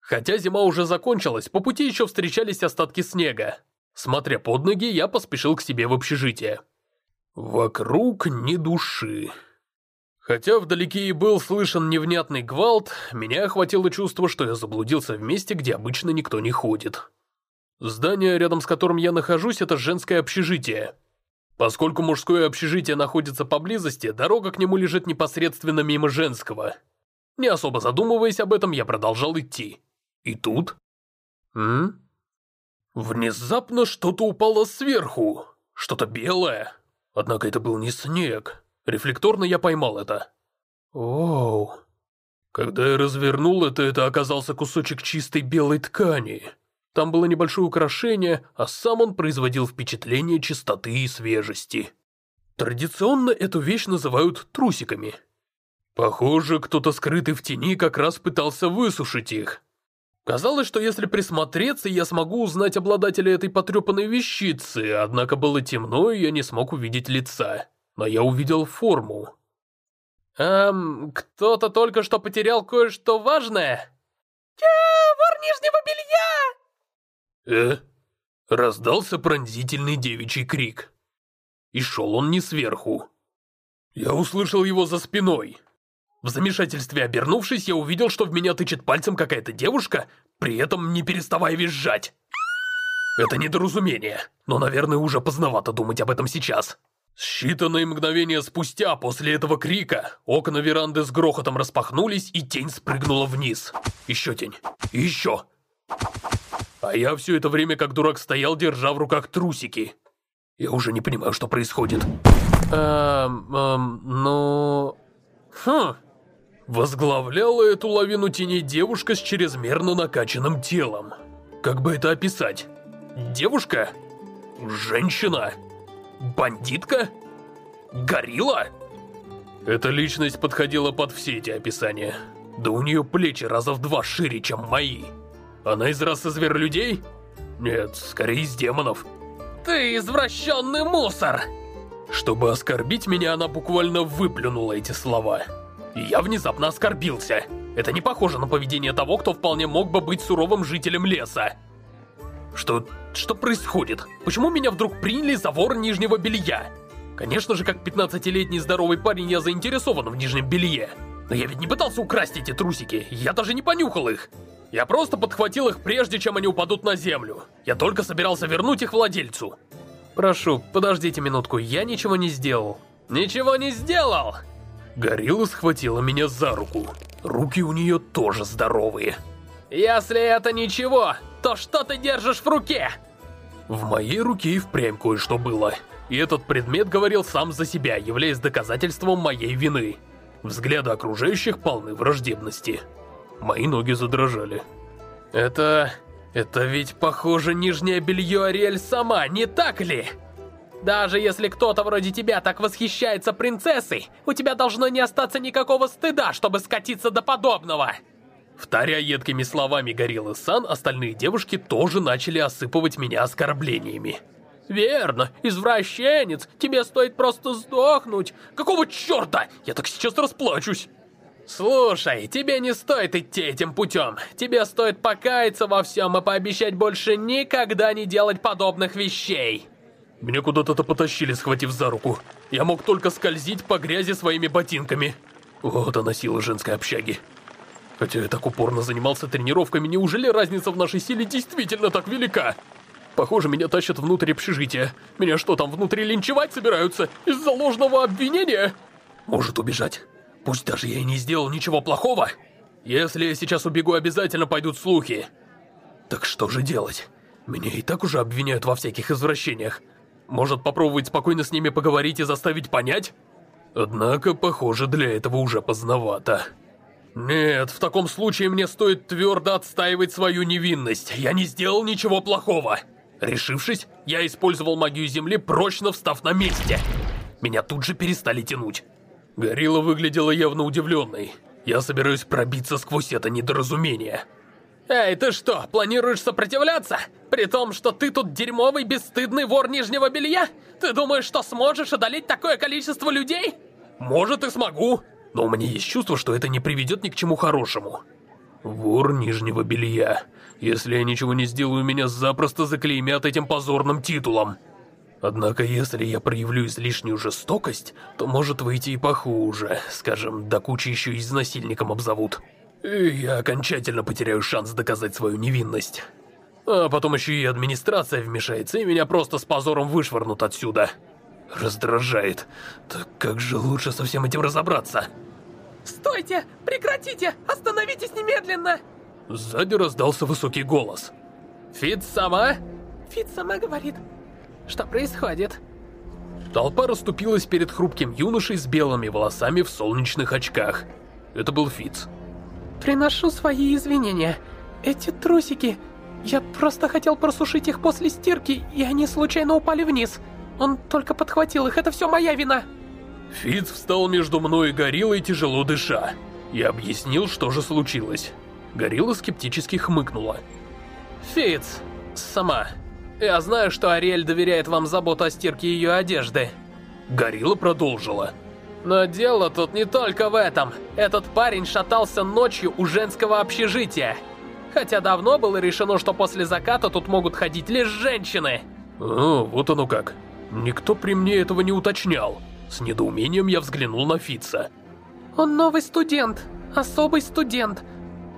Хотя зима уже закончилась, по пути еще встречались остатки снега. Смотря под ноги, я поспешил к себе в общежитие. Вокруг ни души. Хотя вдалеке и был слышен невнятный гвалт, меня охватило чувство, что я заблудился в месте, где обычно никто не ходит. Здание, рядом с которым я нахожусь, это женское общежитие. Поскольку мужское общежитие находится поблизости, дорога к нему лежит непосредственно мимо женского. Не особо задумываясь об этом, я продолжал идти. И тут... М? Внезапно что-то упало сверху. Что-то белое. Однако это был не снег. Рефлекторно я поймал это. Оу. Когда я развернул это, это оказался кусочек чистой белой ткани. Там было небольшое украшение, а сам он производил впечатление чистоты и свежести. Традиционно эту вещь называют трусиками. Похоже, кто-то скрытый в тени как раз пытался высушить их. Казалось, что если присмотреться, я смогу узнать обладателя этой потрепанной вещицы, однако было темно, и я не смог увидеть лица. Но я увидел форму. «Эм, кто-то только что потерял кое-что важное?» «Я вор нижнего белья!» «Э?» Раздался пронзительный девичий крик. И шел он не сверху. Я услышал его за спиной. В замешательстве обернувшись, я увидел, что в меня тычет пальцем какая-то девушка, при этом не переставая визжать. Это недоразумение, но, наверное, уже поздновато думать об этом сейчас. Считанные мгновения спустя после этого крика окна веранды с грохотом распахнулись, и тень спрыгнула вниз. Еще тень. И еще. А я все это время как дурак стоял, держа в руках трусики. Я уже не понимаю, что происходит. Эм, эм, ну... Хм... Возглавляла эту лавину теней девушка с чрезмерно накачанным телом. Как бы это описать? Девушка? Женщина? Бандитка? Горилла? Эта личность подходила под все эти описания. Да у нее плечи раза в два шире, чем мои. Она из расы зверолюдей? Нет, скорее из демонов. Ты извращенный мусор! Чтобы оскорбить меня, она буквально выплюнула эти слова. И я внезапно оскорбился. Это не похоже на поведение того, кто вполне мог бы быть суровым жителем леса. Что... что происходит? Почему меня вдруг приняли за вор нижнего белья? Конечно же, как 15-летний здоровый парень, я заинтересован в нижнем белье. Но я ведь не пытался украсть эти трусики, я даже не понюхал их. Я просто подхватил их прежде, чем они упадут на землю. Я только собирался вернуть их владельцу. Прошу, подождите минутку, я ничего не сделал. Ничего не сделал? Горилла схватила меня за руку. Руки у нее тоже здоровые. Если это ничего, то что ты держишь в руке? В моей руке и впрямь кое-что было. И этот предмет говорил сам за себя, являясь доказательством моей вины. Взгляды окружающих полны враждебности. Мои ноги задрожали. Это... это ведь, похоже, нижнее белье Ариэль сама, не так ли? Даже если кто-то вроде тебя так восхищается принцессой, у тебя должно не остаться никакого стыда, чтобы скатиться до подобного. Вторя едкими словами Гориллы Сан, остальные девушки тоже начали осыпывать меня оскорблениями. «Верно, извращенец, тебе стоит просто сдохнуть. Какого черта? Я так сейчас расплачусь!» «Слушай, тебе не стоит идти этим путем. Тебе стоит покаяться во всем и пообещать больше никогда не делать подобных вещей». Меня куда-то потащили, схватив за руку. Я мог только скользить по грязи своими ботинками. Вот она сила женской общаги. Хотя я так упорно занимался тренировками, неужели разница в нашей силе действительно так велика? Похоже, меня тащат внутрь общежития. Меня что, там внутри линчевать собираются? Из-за ложного обвинения? Может убежать. Пусть даже я и не сделал ничего плохого. Если я сейчас убегу, обязательно пойдут слухи. Так что же делать? Меня и так уже обвиняют во всяких извращениях. Может попробовать спокойно с ними поговорить и заставить понять? Однако, похоже, для этого уже поздновато. Нет, в таком случае мне стоит твердо отстаивать свою невинность. Я не сделал ничего плохого. Решившись, я использовал магию Земли, прочно встав на месте. Меня тут же перестали тянуть. Горилла выглядела явно удивленной. Я собираюсь пробиться сквозь это недоразумение. Эй, ты что, планируешь сопротивляться? При том, что ты тут дерьмовый бесстыдный вор нижнего белья? Ты думаешь, что сможешь одолеть такое количество людей? Может и смогу, но у меня есть чувство, что это не приведет ни к чему хорошему. Вор нижнего белья. Если я ничего не сделаю, меня запросто заклеймят этим позорным титулом. Однако, если я проявлю излишнюю жестокость, то может выйти и похуже. Скажем, до кучи еще и насильником обзовут. И я окончательно потеряю шанс доказать свою невинность. А потом еще и администрация вмешается, и меня просто с позором вышвырнут отсюда. Раздражает. Так как же лучше со всем этим разобраться? Стойте! Прекратите! Остановитесь немедленно! Сзади раздался высокий голос. Фит сама? Фит сама говорит. Что происходит? Толпа расступилась перед хрупким юношей с белыми волосами в солнечных очках. Это был Фиц. Приношу свои извинения. Эти трусики... Я просто хотел просушить их после стирки, и они случайно упали вниз. Он только подхватил их, это все моя вина. Фиц встал между мной и Гориллой, тяжело дыша. Я объяснил, что же случилось. Горилла скептически хмыкнула. Фиц, сама. Я знаю, что Ариэль доверяет вам заботу о стирке ее одежды. Горилла продолжила. Но дело тут не только в этом. Этот парень шатался ночью у женского общежития. Хотя давно было решено, что после заката тут могут ходить лишь женщины. О, вот оно как. Никто при мне этого не уточнял. С недоумением я взглянул на Фитца. Он новый студент, особый студент.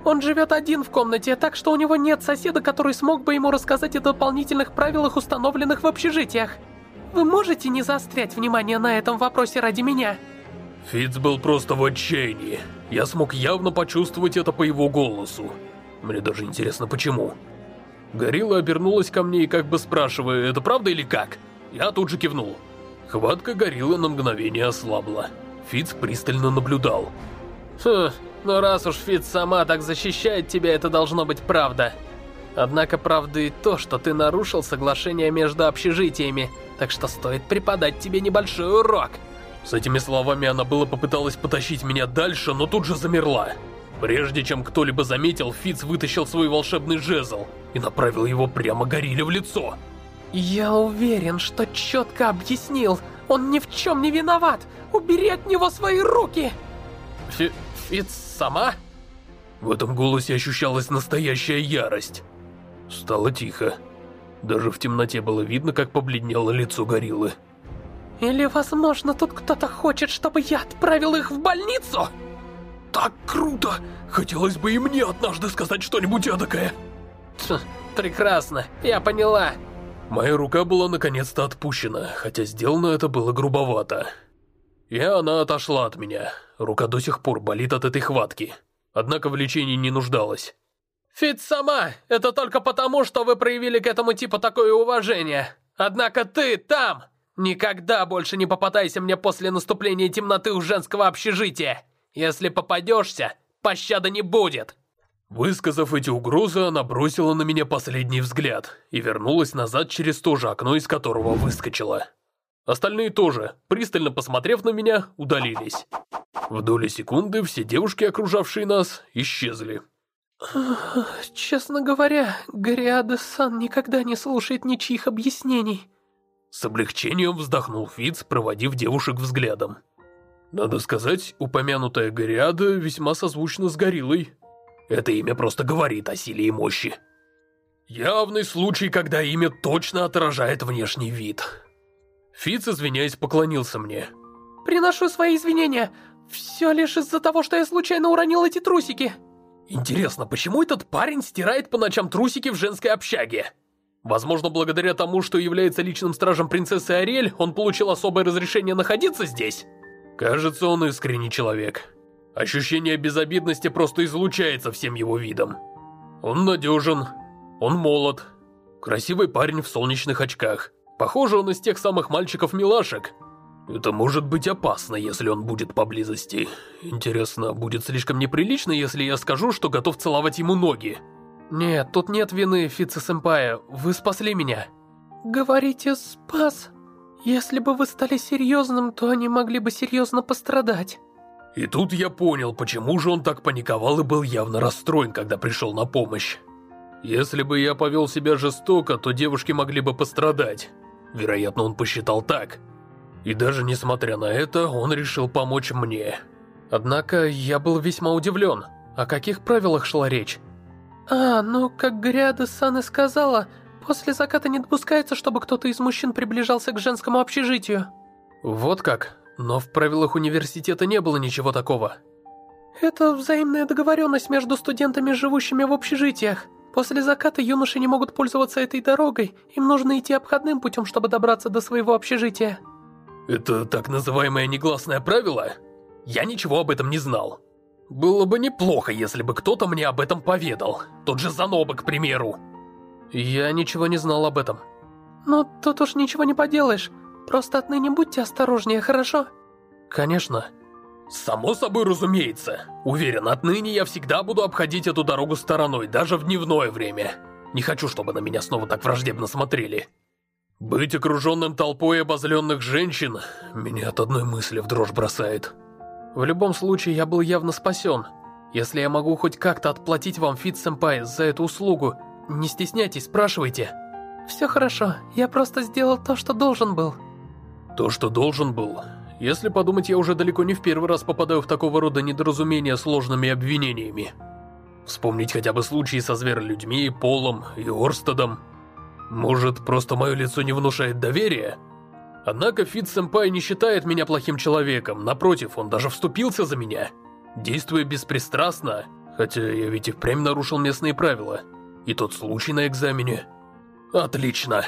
Он живет один в комнате, так что у него нет соседа, который смог бы ему рассказать о дополнительных правилах, установленных в общежитиях. Вы можете не заострять внимание на этом вопросе ради меня? Фитц был просто в отчаянии. Я смог явно почувствовать это по его голосу. Мне даже интересно, почему. Горилла обернулась ко мне и как бы спрашивая, это правда или как? Я тут же кивнул. Хватка гориллы на мгновение ослабла. Фиц пристально наблюдал. Хм, ну раз уж Фиц сама так защищает тебя, это должно быть правда. Однако правда и то, что ты нарушил соглашение между общежитиями, так что стоит преподать тебе небольшой урок. С этими словами она было попыталась потащить меня дальше, но тут же замерла. Прежде чем кто-либо заметил, Фиц вытащил свой волшебный жезл и направил его прямо горилле в лицо. Я уверен, что четко объяснил. Он ни в чем не виноват. Убери от него свои руки. Фи Фиц сама? В этом голосе ощущалась настоящая ярость. Стало тихо. Даже в темноте было видно, как побледнело лицо гориллы. Или, возможно, тут кто-то хочет, чтобы я отправил их в больницу? Так круто! Хотелось бы и мне однажды сказать что-нибудь эдакое. Ть, прекрасно, я поняла. Моя рука была наконец-то отпущена, хотя сделано это было грубовато. И она отошла от меня. Рука до сих пор болит от этой хватки. Однако в лечении не нуждалась. Фит сама, это только потому, что вы проявили к этому типу такое уважение. Однако ты там! Никогда больше не попадайся мне после наступления темноты у женского общежития. Если попадешься, пощады не будет!» Высказав эти угрозы, она бросила на меня последний взгляд и вернулась назад через то же окно, из которого выскочила. Остальные тоже, пристально посмотрев на меня, удалились. В доли секунды все девушки, окружавшие нас, исчезли. Честно говоря, Гориада-сан никогда не слушает ничьих объяснений. С облегчением вздохнул Фиц, проводив девушек взглядом. Надо сказать, упомянутая Гориада весьма созвучна с Гориллой. Это имя просто говорит о силе и мощи. Явный случай, когда имя точно отражает внешний вид. Фиц, извиняясь, поклонился мне. «Приношу свои извинения. Все лишь из-за того, что я случайно уронил эти трусики». Интересно, почему этот парень стирает по ночам трусики в женской общаге? Возможно, благодаря тому, что является личным стражем принцессы Ариэль, он получил особое разрешение находиться здесь? Кажется, он искренний человек. Ощущение безобидности просто излучается всем его видом. Он надежен, он молод, красивый парень в солнечных очках. Похоже, он из тех самых мальчиков-милашек. Это может быть опасно, если он будет поблизости. Интересно, будет слишком неприлично, если я скажу, что готов целовать ему ноги? Нет, тут нет вины, Фитца-сэмпая. Вы спасли меня. Говорите, спас? Если бы вы стали серьезным, то они могли бы серьезно пострадать. И тут я понял, почему же он так паниковал и был явно расстроен, когда пришел на помощь. Если бы я повел себя жестоко, то девушки могли бы пострадать. Вероятно, он посчитал так. И даже несмотря на это, он решил помочь мне. Однако я был весьма удивлен. О каких правилах шла речь? А, ну, как Гряда-сан и сказала, после заката не допускается, чтобы кто-то из мужчин приближался к женскому общежитию. Вот как? Но в правилах университета не было ничего такого. Это взаимная договоренность между студентами, живущими в общежитиях. После заката юноши не могут пользоваться этой дорогой, им нужно идти обходным путем, чтобы добраться до своего общежития. Это так называемое негласное правило? Я ничего об этом не знал. Было бы неплохо, если бы кто-то мне об этом поведал. Тот же Заноба, к примеру. Я ничего не знал об этом. Ну, тут уж ничего не поделаешь. Просто отныне будьте осторожнее, хорошо? Конечно. Само собой разумеется. Уверен, отныне я всегда буду обходить эту дорогу стороной, даже в дневное время. Не хочу, чтобы на меня снова так враждебно смотрели. Быть окруженным толпой обозленных женщин меня от одной мысли в дрожь бросает. В любом случае, я был явно спасен. Если я могу хоть как-то отплатить вам, Фит-сэмпай, за эту услугу, не стесняйтесь, спрашивайте. Все хорошо, я просто сделал то, что должен был. То, что должен был? Если подумать, я уже далеко не в первый раз попадаю в такого рода недоразумения сложными обвинениями. Вспомнить хотя бы случаи со зверолюдьми, Полом и Орстедом – может, просто мое лицо не внушает доверия? Однако Фитц-сэмпай не считает меня плохим человеком, напротив, он даже вступился за меня. Действуя беспристрастно, хотя я ведь и впрямь нарушил местные правила. И тот случай на экзамене. Отлично.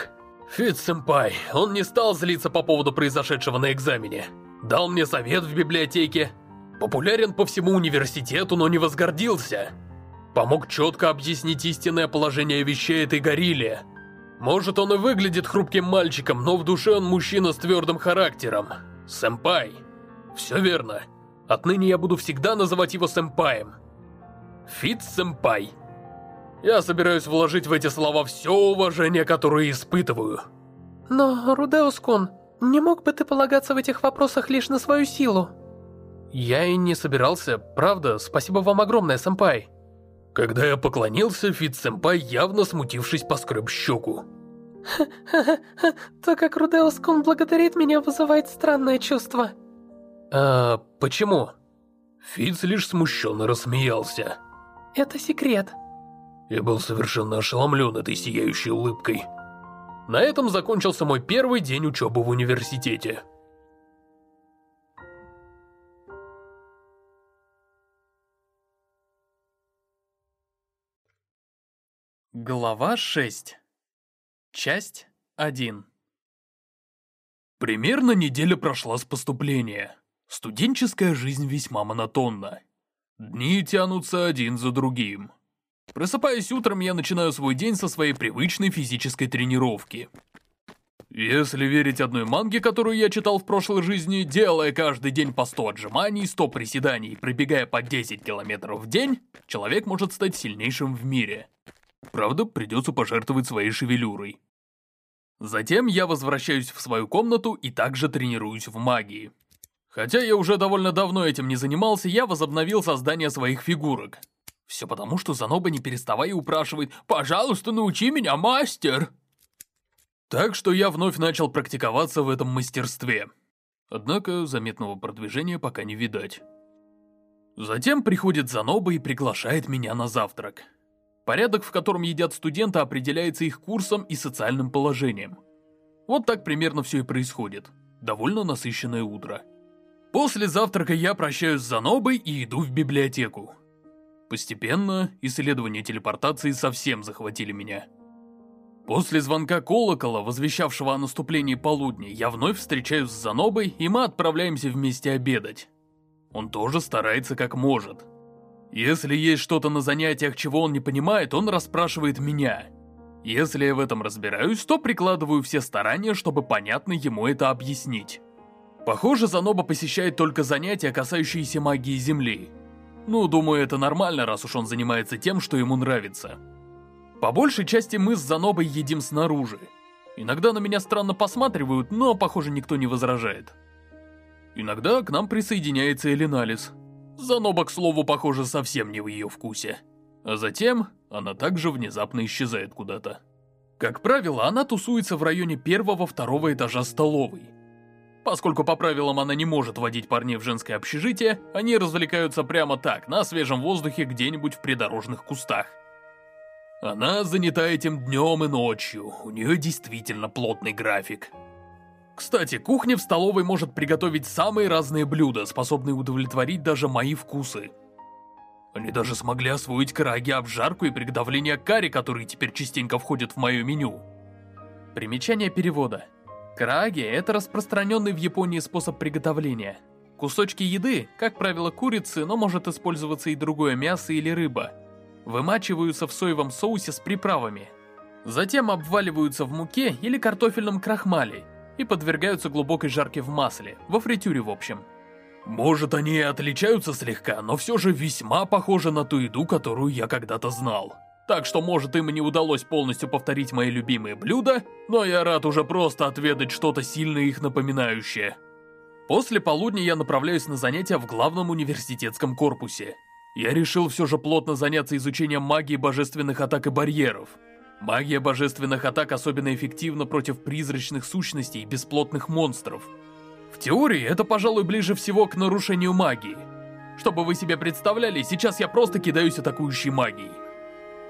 Фитц-сэмпай, он не стал злиться по поводу произошедшего на экзамене. Дал мне совет в библиотеке. Популярен по всему университету, но не возгордился. Помог четко объяснить истинное положение вещей этой горилле. Может, он и выглядит хрупким мальчиком, но в душе он мужчина с твердым характером. Сэмпай. Все верно. Отныне я буду всегда называть его сэмпаем. Фитц-сэмпай. Я собираюсь вложить в эти слова все уважение, которое испытываю. Но, Рудеус-кун, не мог бы ты полагаться в этих вопросах лишь на свою силу? Я и не собирался, правда, спасибо вам огромное, сэмпай. Когда я поклонился, Фит-сэмпай, явно смутившись, поскреб щеку. То, как Рудеус-кун благодарит меня, вызывает странное чувство. А почему? Фиц лишь смущенно рассмеялся. Это секрет. Я был совершенно ошеломлен этой сияющей улыбкой. На этом закончился мой первый день учебы в университете. Глава 6. Часть 1. Примерно неделя прошла с поступления. Студенческая жизнь весьма монотонна. Дни тянутся один за другим. Просыпаясь утром, я начинаю свой день со своей привычной физической тренировки. Если верить одной манге, которую я читал в прошлой жизни, делая каждый день по 100 отжиманий, 100 приседаний и пробегая по 10 километров в день, человек может стать сильнейшим в мире. Правда, придется пожертвовать своей шевелюрой. Затем я возвращаюсь в свою комнату и также тренируюсь в магии. Хотя я уже довольно давно этим не занимался, я возобновил создание своих фигурок. Все потому, что Заноба не переставая упрашивает «Пожалуйста, научи меня, мастер!» Так что я вновь начал практиковаться в этом мастерстве. Однако заметного продвижения пока не видать. Затем приходит Заноба и приглашает меня на завтрак. Порядок, в котором едят студенты, определяется их курсом и социальным положением. Вот так примерно все и происходит. Довольно насыщенное утро. После завтрака я прощаюсь с Занобой и иду в библиотеку. Постепенно исследования телепортации совсем захватили меня. После звонка колокола, возвещавшего о наступлении полудня, я вновь встречаюсь с Занобой, и мы отправляемся вместе обедать. Он тоже старается как может. Если есть что-то на занятиях, чего он не понимает, он расспрашивает меня. Если я в этом разбираюсь, то прикладываю все старания, чтобы понятно ему это объяснить. Похоже, Заноба посещает только занятия, касающиеся магии Земли. Ну, думаю, это нормально, раз уж он занимается тем, что ему нравится. По большей части мы с Занобой едим снаружи. Иногда на меня странно посматривают, но, похоже, никто не возражает. Иногда к нам присоединяется Элиналис. Заноба, к слову, похоже, совсем не в ее вкусе. А затем она также внезапно исчезает куда-то. Как правило, она тусуется в районе первого-второго этажа столовой. Поскольку по правилам она не может водить парней в женское общежитие, они развлекаются прямо так, на свежем воздухе где-нибудь в придорожных кустах. Она занята этим днем и ночью, у нее действительно плотный график. Кстати, кухня в столовой может приготовить самые разные блюда, способные удовлетворить даже мои вкусы. Они даже смогли освоить караги обжарку и приготовление карри, которые теперь частенько входят в мое меню. Примечание перевода. Караги – это распространенный в Японии способ приготовления. Кусочки еды, как правило курицы, но может использоваться и другое мясо или рыба – вымачиваются в соевом соусе с приправами. Затем обваливаются в муке или картофельном крахмале и подвергаются глубокой жарке в масле, во фритюре в общем. Может, они и отличаются слегка, но все же весьма похожи на ту еду, которую я когда-то знал. Так что, может, им и не удалось полностью повторить мои любимые блюда, но я рад уже просто отведать что-то сильно их напоминающее. После полудня я направляюсь на занятия в главном университетском корпусе. Я решил все же плотно заняться изучением магии божественных атак и барьеров. Магия божественных атак особенно эффективна против призрачных сущностей и бесплотных монстров. В теории это, пожалуй, ближе всего к нарушению магии. Чтобы вы себе представляли, сейчас я просто кидаюсь атакующей магией.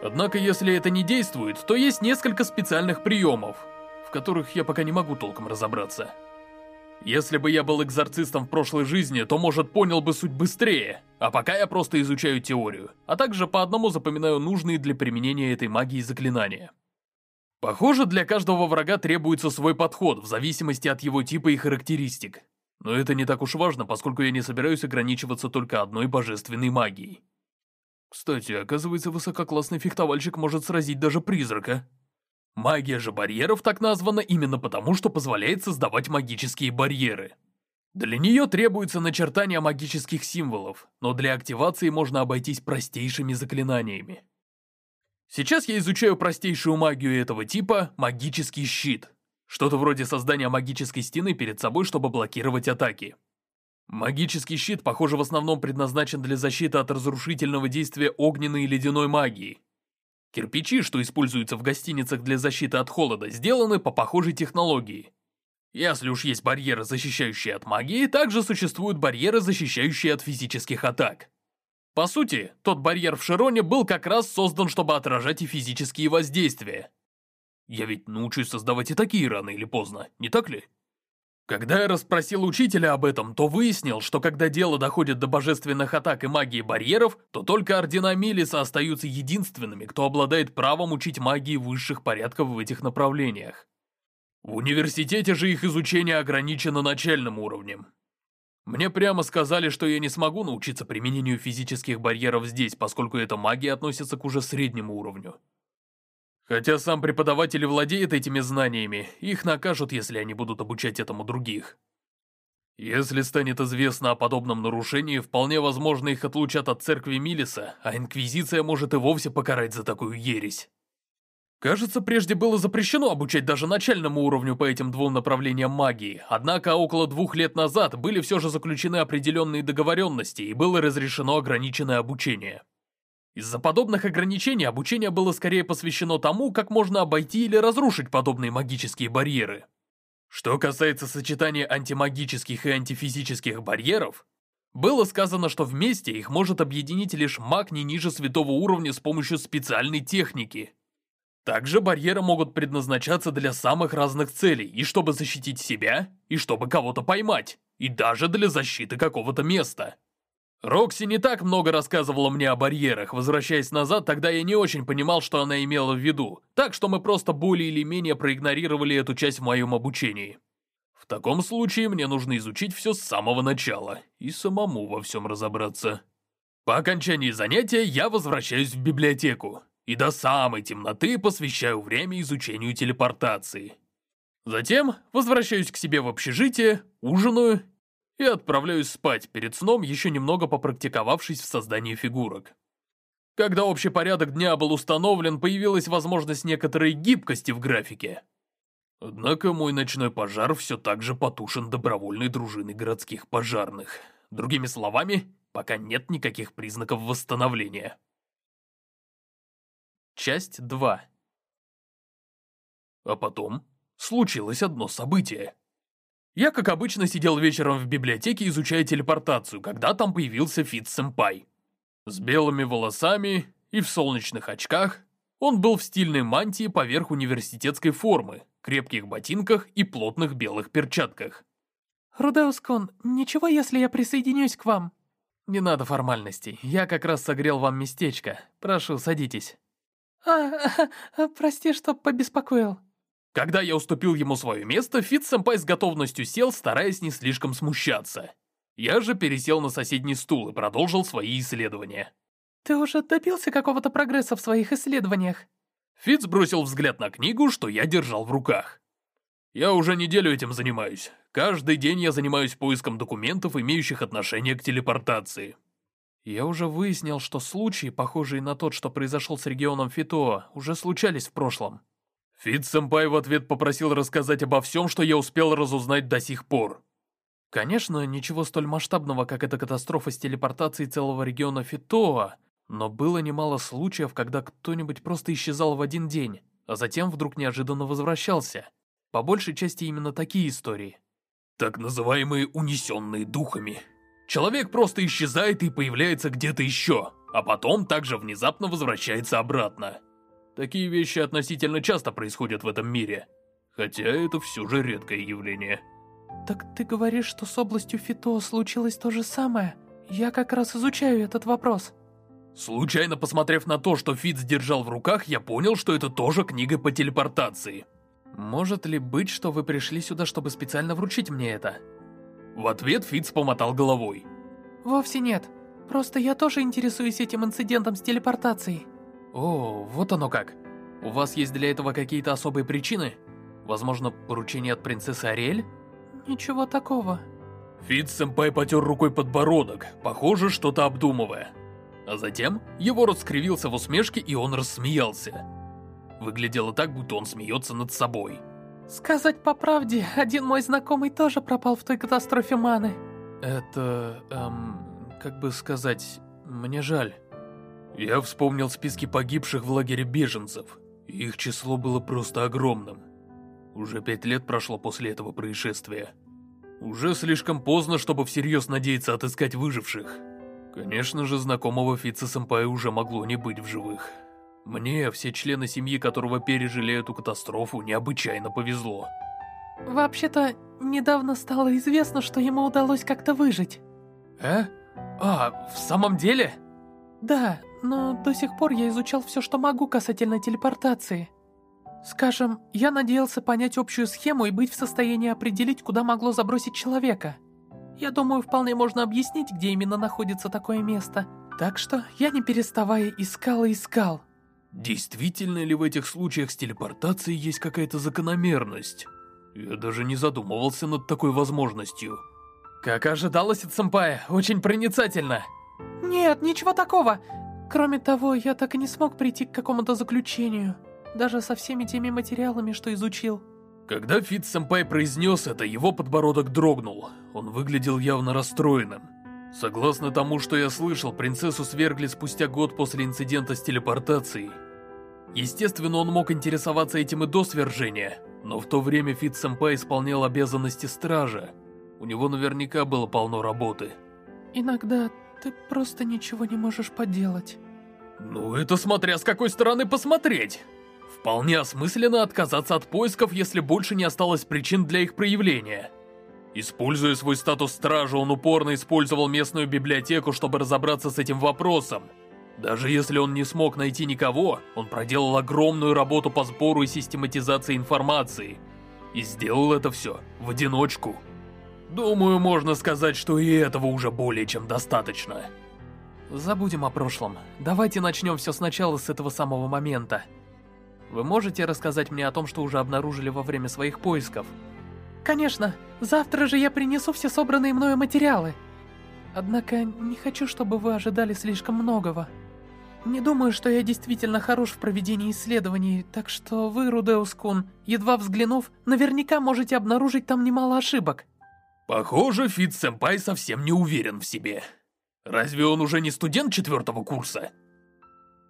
Однако, если это не действует, то есть несколько специальных приемов, в которых я пока не могу толком разобраться. Если бы я был экзорцистом в прошлой жизни, то, может, понял бы суть быстрее. А пока я просто изучаю теорию, а также по одному запоминаю нужные для применения этой магии заклинания. Похоже, для каждого врага требуется свой подход, в зависимости от его типа и характеристик. Но это не так уж важно, поскольку я не собираюсь ограничиваться только одной божественной магией. Кстати, оказывается, высококлассный фехтовальщик может сразить даже призрака. Магия же барьеров так названа именно потому, что позволяет создавать магические барьеры. Для нее требуется начертание магических символов, но для активации можно обойтись простейшими заклинаниями. Сейчас я изучаю простейшую магию этого типа – магический щит. Что-то вроде создания магической стены перед собой, чтобы блокировать атаки. Магический щит, похоже, в основном предназначен для защиты от разрушительного действия огненной и ледяной магии. Кирпичи, что используются в гостиницах для защиты от холода, сделаны по похожей технологии. Если уж есть барьеры, защищающие от магии, также существуют барьеры, защищающие от физических атак. По сути, тот барьер в Широне был как раз создан, чтобы отражать и физические воздействия. Я ведь научусь создавать и такие рано или поздно, не так ли? Когда я расспросил учителя об этом, то выяснил, что когда дело доходит до божественных атак и магии барьеров, то только ордена Милиса остаются единственными, кто обладает правом учить магии высших порядков в этих направлениях. В университете же их изучение ограничено начальным уровнем. Мне прямо сказали, что я не смогу научиться применению физических барьеров здесь, поскольку эта магия относится к уже среднему уровню. Хотя сам преподаватель владеет этими знаниями, их накажут, если они будут обучать этому других. Если станет известно о подобном нарушении, вполне возможно их отлучат от церкви Милиса, а Инквизиция может и вовсе покарать за такую ересь. Кажется, прежде было запрещено обучать даже начальному уровню по этим двум направлениям магии, однако около двух лет назад были все же заключены определенные договоренности и было разрешено ограниченное обучение. Из-за подобных ограничений обучение было скорее посвящено тому, как можно обойти или разрушить подобные магические барьеры. Что касается сочетания антимагических и антифизических барьеров, было сказано, что вместе их может объединить лишь маг не ниже святого уровня с помощью специальной техники – также барьеры могут предназначаться для самых разных целей, и чтобы защитить себя, и чтобы кого-то поймать, и даже для защиты какого-то места. Рокси не так много рассказывала мне о барьерах, возвращаясь назад, тогда я не очень понимал, что она имела в виду, так что мы просто более или менее проигнорировали эту часть в моем обучении. В таком случае мне нужно изучить все с самого начала и самому во всем разобраться. По окончании занятия я возвращаюсь в библиотеку и до самой темноты посвящаю время изучению телепортации. Затем возвращаюсь к себе в общежитие, ужинаю и отправляюсь спать перед сном, еще немного попрактиковавшись в создании фигурок. Когда общий порядок дня был установлен, появилась возможность некоторой гибкости в графике. Однако мой ночной пожар все так же потушен добровольной дружиной городских пожарных. Другими словами, пока нет никаких признаков восстановления. Часть 2 А потом случилось одно событие. Я, как обычно, сидел вечером в библиотеке, изучая телепортацию, когда там появился Фит-сэмпай. С белыми волосами и в солнечных очках он был в стильной мантии поверх университетской формы, крепких ботинках и плотных белых перчатках. «Рудеус-кун, ничего, если я присоединюсь к вам?» «Не надо формальностей, я как раз согрел вам местечко. Прошу, садитесь». А, а, прости, что побеспокоил. Когда я уступил ему свое место, Фит-сэмпай с готовностью сел, стараясь не слишком смущаться. Я же пересел на соседний стул и продолжил свои исследования. Ты уже добился какого-то прогресса в своих исследованиях? Фит сбросил взгляд на книгу, что я держал в руках. Я уже неделю этим занимаюсь. Каждый день я занимаюсь поиском документов, имеющих отношение к телепортации. Я уже выяснил, что случаи, похожие на тот, что произошел с регионом Фитоа, уже случались в прошлом. Фит-сэмпай в ответ попросил рассказать обо всем, что я успел разузнать до сих пор. Конечно, ничего столь масштабного, как эта катастрофа с телепортацией целого региона Фитоа, но было немало случаев, когда кто-нибудь просто исчезал в один день, а затем вдруг неожиданно возвращался. По большей части именно такие истории. Так называемые «унесенные духами». Человек просто исчезает и появляется где-то еще, а потом также внезапно возвращается обратно. Такие вещи относительно часто происходят в этом мире, хотя это все же редкое явление. Так ты говоришь, что с областью Фито случилось то же самое? Я как раз изучаю этот вопрос. Случайно посмотрев на то, что Фитц держал в руках, я понял, что это тоже книга по телепортации. Может ли быть, что вы пришли сюда, чтобы специально вручить мне это? В ответ Фитц помотал головой. «Вовсе нет. Просто я тоже интересуюсь этим инцидентом с телепортацией». «О, вот оно как. У вас есть для этого какие-то особые причины? Возможно, поручение от принцессы Ариэль?» «Ничего такого». Фитц-сэмпай потер рукой подбородок, похоже, что-то обдумывая. А затем его рот скривился в усмешке, и он рассмеялся. Выглядело так, будто он смеется над собой. Сказать по правде, один мой знакомый тоже пропал в той катастрофе маны. Это, эм, как бы сказать, мне жаль. Я вспомнил списки погибших в лагере беженцев. Их число было просто огромным. Уже пять лет прошло после этого происшествия. Уже слишком поздно, чтобы всерьез надеяться отыскать выживших. Конечно же, знакомого Фитца-сэмпая уже могло не быть в живых. Мне, все члены семьи которого пережили эту катастрофу, необычайно повезло. Вообще-то, недавно стало известно, что ему удалось как-то выжить. Э? А, в самом деле? Да, но до сих пор я изучал все, что могу касательно телепортации. Скажем, я надеялся понять общую схему и быть в состоянии определить, куда могло забросить человека. Я думаю, вполне можно объяснить, где именно находится такое место. Так что я не переставая искал и искал. Действительно ли в этих случаях с телепортацией есть какая-то закономерность? Я даже не задумывался над такой возможностью. Как ожидалось от сэмпая, очень проницательно. Нет, ничего такого. Кроме того, я так и не смог прийти к какому-то заключению. даже со всеми теми материалами, что изучил. Когда Фит-сэмпай произнес это, его подбородок дрогнул. Он выглядел явно расстроенным. Согласно тому, что я слышал, принцессу свергли спустя год после инцидента с телепортацией. Естественно, он мог интересоваться этим и до свержения, но в то время Фит-сэмпай исполнял обязанности стража. У него наверняка было полно работы. Иногда ты просто ничего не можешь поделать. Ну, это смотря с какой стороны посмотреть. Вполне осмысленно отказаться от поисков, если больше не осталось причин для их проявления. Используя свой статус стража, он упорно использовал местную библиотеку, чтобы разобраться с этим вопросом. Даже если он не смог найти никого, он проделал огромную работу по сбору и систематизации информации. И сделал это все в одиночку. Думаю, можно сказать, что и этого уже более чем достаточно. Забудем о прошлом. Давайте начнем все сначала с этого самого момента. Вы можете рассказать мне о том, что уже обнаружили во время своих поисков? Конечно. Завтра же я принесу все собранные мною материалы. Однако не хочу, чтобы вы ожидали слишком многого. Не думаю, что я действительно хорош в проведении исследований, так что вы, Рудеус-кун, едва взглянув, наверняка можете обнаружить там немало ошибок. Похоже, Фит-сэмпай совсем не уверен в себе. Разве он уже не студент четвертого курса?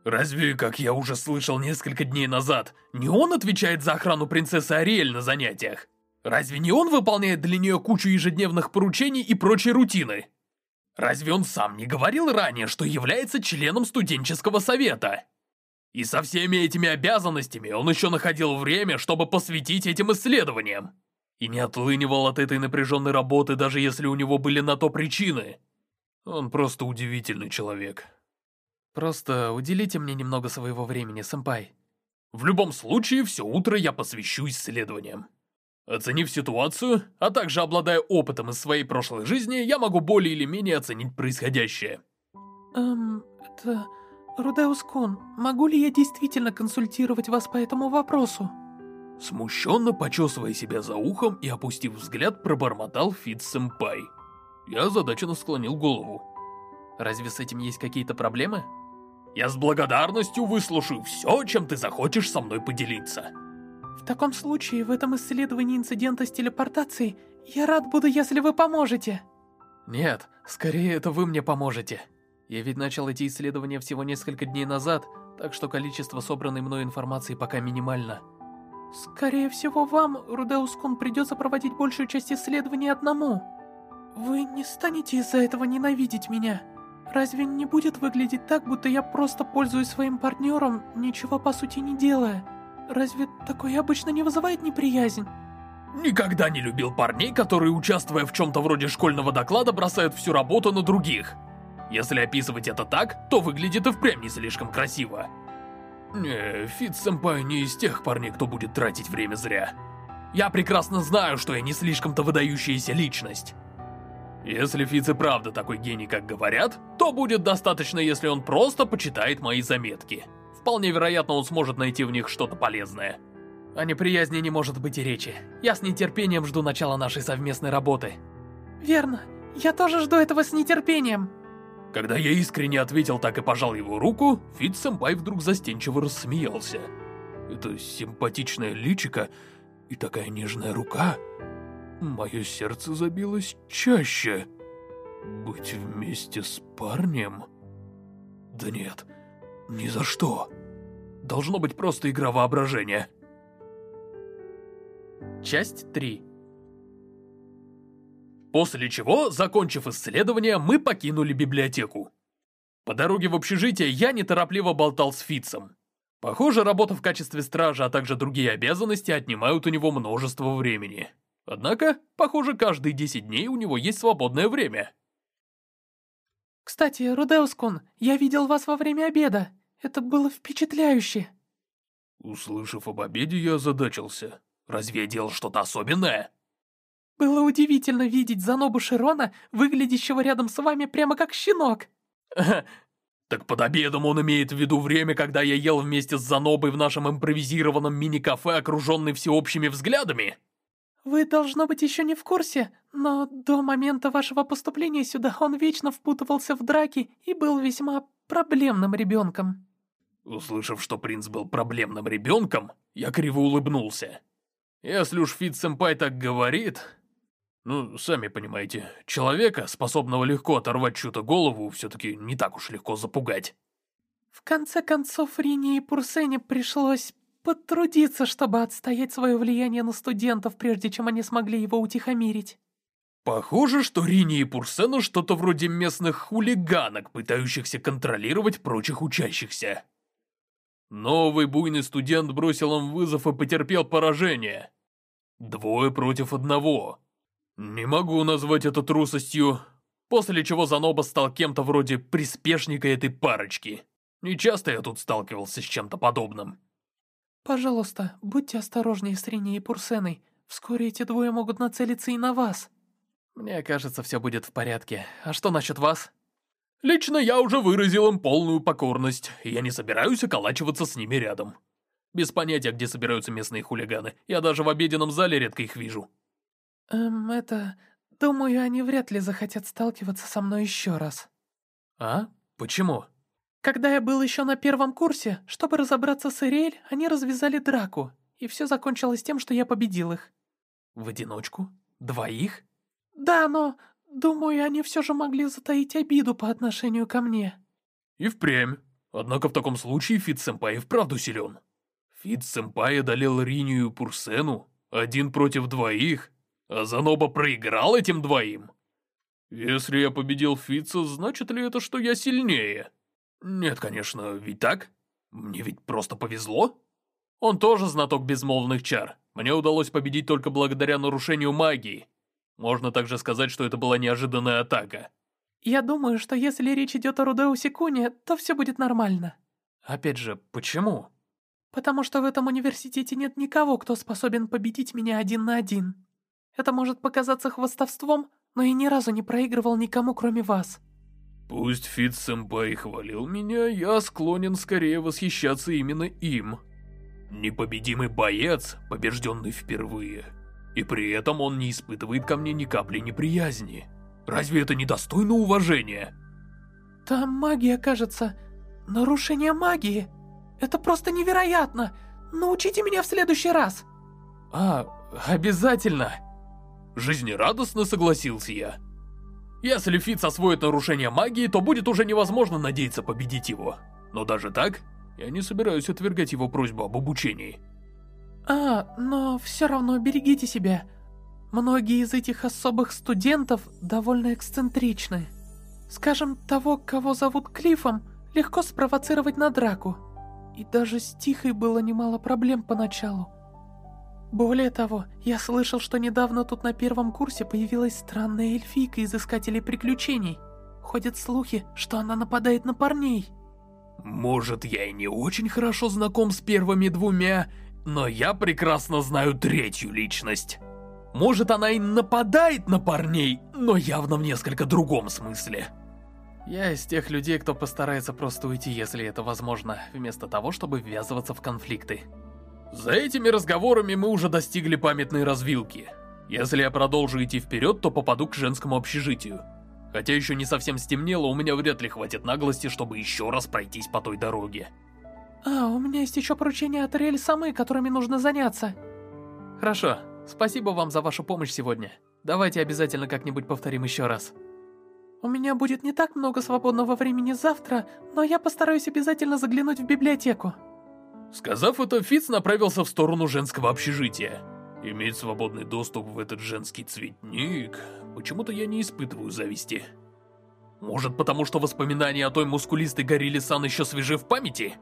Разве, как я уже слышал несколько дней назад, не он отвечает за охрану принцессы Ариэль на занятиях? Разве не он выполняет для нее кучу ежедневных поручений и прочей рутины? Разве он сам не говорил ранее, что является членом студенческого совета? И со всеми этими обязанностями он еще находил время, чтобы посвятить этим исследованиям. И не отлынивал от этой напряженной работы, даже если у него были на то причины. Он просто удивительный человек. Просто уделите мне немного своего времени, сэмпай. В любом случае, все утро я посвящу исследованиям. Оценив ситуацию, а также обладая опытом из своей прошлой жизни, я могу более или менее оценить происходящее. Эм, это... Рудеус-кун, могу ли я действительно консультировать вас по этому вопросу? Смущенно почесывая себя за ухом и опустив взгляд, пробормотал Фит-сэмпай. Я озадаченно склонил голову. Разве с этим есть какие-то проблемы? Я с благодарностью выслушаю все, чем ты захочешь со мной поделиться. В таком случае, в этом исследовании инцидента с телепортацией, я рад буду, если вы поможете. Нет, скорее это вы мне поможете. Я ведь начал эти исследования всего несколько дней назад, так что количество собранной мной информации пока минимально. Скорее всего, вам, Рудеускун, придется проводить большую часть исследований одному. Вы не станете из-за этого ненавидеть меня? Разве не будет выглядеть так, будто я просто пользуюсь своим партнером, ничего по сути не делая? Разве такое обычно не вызывает неприязнь? Никогда не любил парней, которые, участвуя в чем-то вроде школьного доклада, бросают всю работу на других. Если описывать это так, то выглядит и впрямь не слишком красиво. Не, Фит-сэмпай не из тех парней, кто будет тратить время зря. Я прекрасно знаю, что я не слишком-то выдающаяся личность. Если Фиц и правда такой гений, как говорят, то будет достаточно, если он просто почитает мои заметки. Вполне вероятно, он сможет найти в них что-то полезное. О неприязни не может быть и речи. Я с нетерпением жду начала нашей совместной работы. Верно. Я тоже жду этого с нетерпением. Когда я искренне ответил так и пожал его руку, Фит-сэмпай вдруг застенчиво рассмеялся. Это симпатичное личико и такая нежная рука... Мое сердце забилось чаще. Быть вместе с парнем? Да нет, ни за что. Должно быть просто игра воображения. Часть 3 После чего, закончив исследование, мы покинули библиотеку. По дороге в общежитие я неторопливо болтал с Фитцем. Похоже, работа в качестве стража, а также другие обязанности отнимают у него множество времени. Однако, похоже, каждые 10 дней у него есть свободное время. Кстати, Рудеускун, я видел вас во время обеда. Это было впечатляюще. Услышав об обеде, я озадачился. Разве я делал что-то особенное? Было удивительно видеть Занобу Широна, выглядящего рядом с вами прямо как щенок. Так под обедом он имеет в виду время, когда я ел вместе с Занобой в нашем импровизированном мини-кафе, окруженный всеобщими взглядами? Вы, должно быть, еще не в курсе, но до момента вашего поступления сюда он вечно впутывался в драки и был весьма проблемным ребенком. Услышав, что принц был проблемным ребенком, я криво улыбнулся. Если уж Фит-сэмпай так говорит... Ну, сами понимаете, человека, способного легко оторвать чью-то голову, все-таки не так уж легко запугать. В конце концов, Рине и Пурсене пришлось потрудиться, чтобы отстоять свое влияние на студентов, прежде чем они смогли его утихомирить. Похоже, что Рине и Пурсену что-то вроде местных хулиганок, пытающихся контролировать прочих учащихся. Новый буйный студент бросил им вызов и потерпел поражение. Двое против одного. Не могу назвать это трусостью, после чего Заноба стал кем-то вроде приспешника этой парочки. Нечасто я тут сталкивался с чем-то подобным. Пожалуйста, будьте осторожнее с Рине и Пурсеной. Вскоре эти двое могут нацелиться и на вас. Мне кажется, все будет в порядке. А что насчет вас? Лично я уже выразил им полную покорность, и я не собираюсь околачиваться с ними рядом. Без понятия, где собираются местные хулиганы. Я даже в обеденном зале редко их вижу. Эм, это... Думаю, они вряд ли захотят сталкиваться со мной еще раз. А? Почему? Когда я был еще на первом курсе, чтобы разобраться с Ириэль, они развязали драку, и все закончилось тем, что я победил их. В одиночку? Двоих? Да, но Думаю, они все же могли затаить обиду по отношению ко мне. И впрямь. Однако в таком случае Фитц-сэмпай вправду силен. Фитц-сэмпай одолел Ринию и Пурсену один против двоих, а Заноба проиграл этим двоим. Если я победил Фитца, значит ли это, что я сильнее? Нет, конечно, ведь так? Мне ведь просто повезло. Он тоже знаток безмолвных чар. Мне удалось победить только благодаря нарушению магии. Можно также сказать, что это была неожиданная атака. Я думаю, что если речь идет о Рудео Секуне, то все будет нормально. Опять же, почему? Потому что в этом университете нет никого, кто способен победить меня один на один. Это может показаться хвостовством, но я ни разу не проигрывал никому, кроме вас. Пусть Фит-сэмпай хвалил меня, я склонен скорее восхищаться именно им. Непобедимый боец, побежденный впервые. И при этом он не испытывает ко мне ни капли неприязни. Разве это не достойно уважения? Там магия, кажется. Нарушение магии. Это просто невероятно. Научите меня в следующий раз. А, обязательно. Жизнерадостно согласился я. Если Фиц освоит нарушение магии, то будет уже невозможно надеяться победить его. Но даже так, я не собираюсь отвергать его просьбу об обучении. А, но все равно берегите себя. Многие из этих особых студентов довольно эксцентричны. Скажем, того, кого зовут Клиффом, легко спровоцировать на драку. И даже с Тихой было немало проблем поначалу. Более того, я слышал, что недавно тут на первом курсе появилась странная эльфийка из Искателей Приключений. Ходят слухи, что она нападает на парней. Может, я и не очень хорошо знаком с первыми двумя, но я прекрасно знаю третью личность. Может, она и нападает на парней, но явно в несколько другом смысле. Я из тех людей, кто постарается просто уйти, если это возможно, вместо того, чтобы ввязываться в конфликты. За этими разговорами мы уже достигли памятной развилки. Если я продолжу идти вперед, то попаду к женскому общежитию. Хотя еще не совсем стемнело, у меня вряд ли хватит наглости, чтобы еще раз пройтись по той дороге. А, у меня есть еще поручения от Риэль Самы, которыми нужно заняться. Хорошо. Спасибо вам за вашу помощь сегодня. Давайте обязательно как-нибудь повторим еще раз. У меня будет не так много свободного времени завтра, но я постараюсь обязательно заглянуть в библиотеку. Сказав это, Фиц направился в сторону женского общежития. Иметь свободный доступ в этот женский цветник... Почему-то я не испытываю зависти. Может, потому что воспоминания о той мускулистой горилле-сан еще свежи в памяти?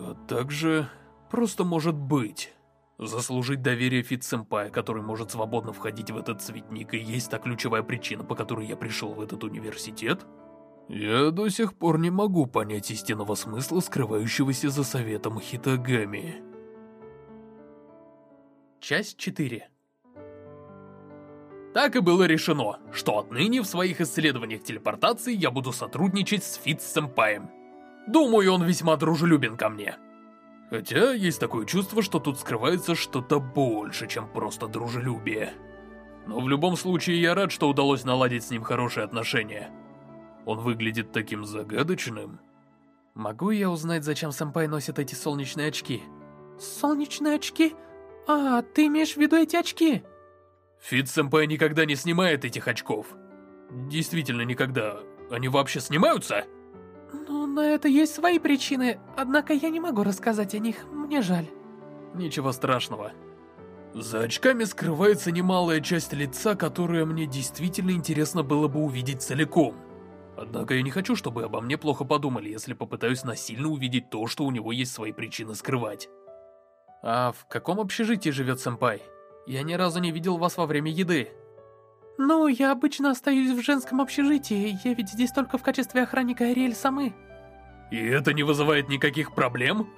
А также, просто может быть. Заслужить доверие Фит-сэмпая, который может свободно входить в этот цветник, и есть та ключевая причина, по которой я пришел в этот университет? Я до сих пор не могу понять истинного смысла, скрывающегося за советом Хитагами. Часть 4 Так и было решено, что отныне в своих исследованиях телепортации я буду сотрудничать с Фит-сэмпаем. Думаю, он весьма дружелюбен ко мне. Хотя есть такое чувство, что тут скрывается что-то больше, чем просто дружелюбие. Но в любом случае я рад, что удалось наладить с ним хорошие отношения. Он выглядит таким загадочным. Могу я узнать, зачем сэмпай носит эти солнечные очки? Солнечные очки? А, ты имеешь в виду эти очки? Фит-сэмпай никогда не снимает этих очков. Действительно, никогда. Они вообще снимаются? Ну, на это есть свои причины, однако я не могу рассказать о них, мне жаль. Ничего страшного. За очками скрывается немалая часть лица, которую мне действительно интересно было бы увидеть целиком. Однако я не хочу, чтобы обо мне плохо подумали, если попытаюсь насильно увидеть то, что у него есть свои причины скрывать. А в каком общежитии живет сэмпай? Я ни разу не видел вас во время еды. Ну, я обычно остаюсь в женском общежитии, я ведь здесь только в качестве охранника Ариэль Самы. И это не вызывает никаких проблем?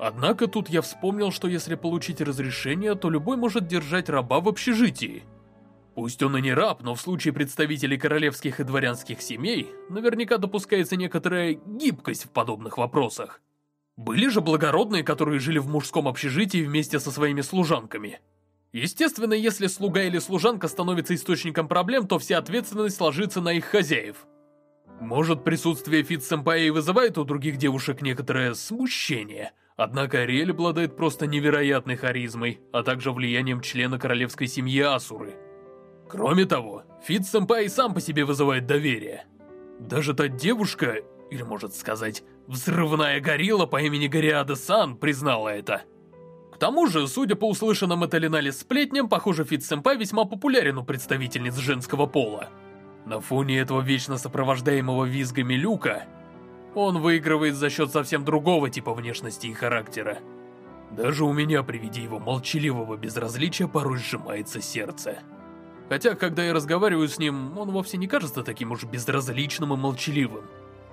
Однако тут я вспомнил, что если получить разрешение, то любой может держать раба в общежитии. Пусть он и не раб, но в случае представителей королевских и дворянских семей, наверняка допускается некоторая гибкость в подобных вопросах. Были же благородные, которые жили в мужском общежитии вместе со своими служанками. Естественно, если слуга или служанка становится источником проблем, то вся ответственность ложится на их хозяев. Может, присутствие Фит-сэмпая и вызывает у других девушек некоторое смущение – Однако Ариэль обладает просто невероятной харизмой, а также влиянием члена королевской семьи Асуры. Кроме того, Фит-сэмпай сам по себе вызывает доверие. Даже та девушка, или может сказать, взрывная горилла по имени Гориада-сан признала это. К тому же, судя по услышанным Эталинале сплетням, похоже, Фит-сэмпай весьма популярен у представительниц женского пола. На фоне этого вечно сопровождаемого визгами Люка, он выигрывает за счет совсем другого типа внешности и характера. Даже у меня при виде его молчаливого безразличия порой сжимается сердце. Хотя, когда я разговариваю с ним, он вовсе не кажется таким уж безразличным и молчаливым.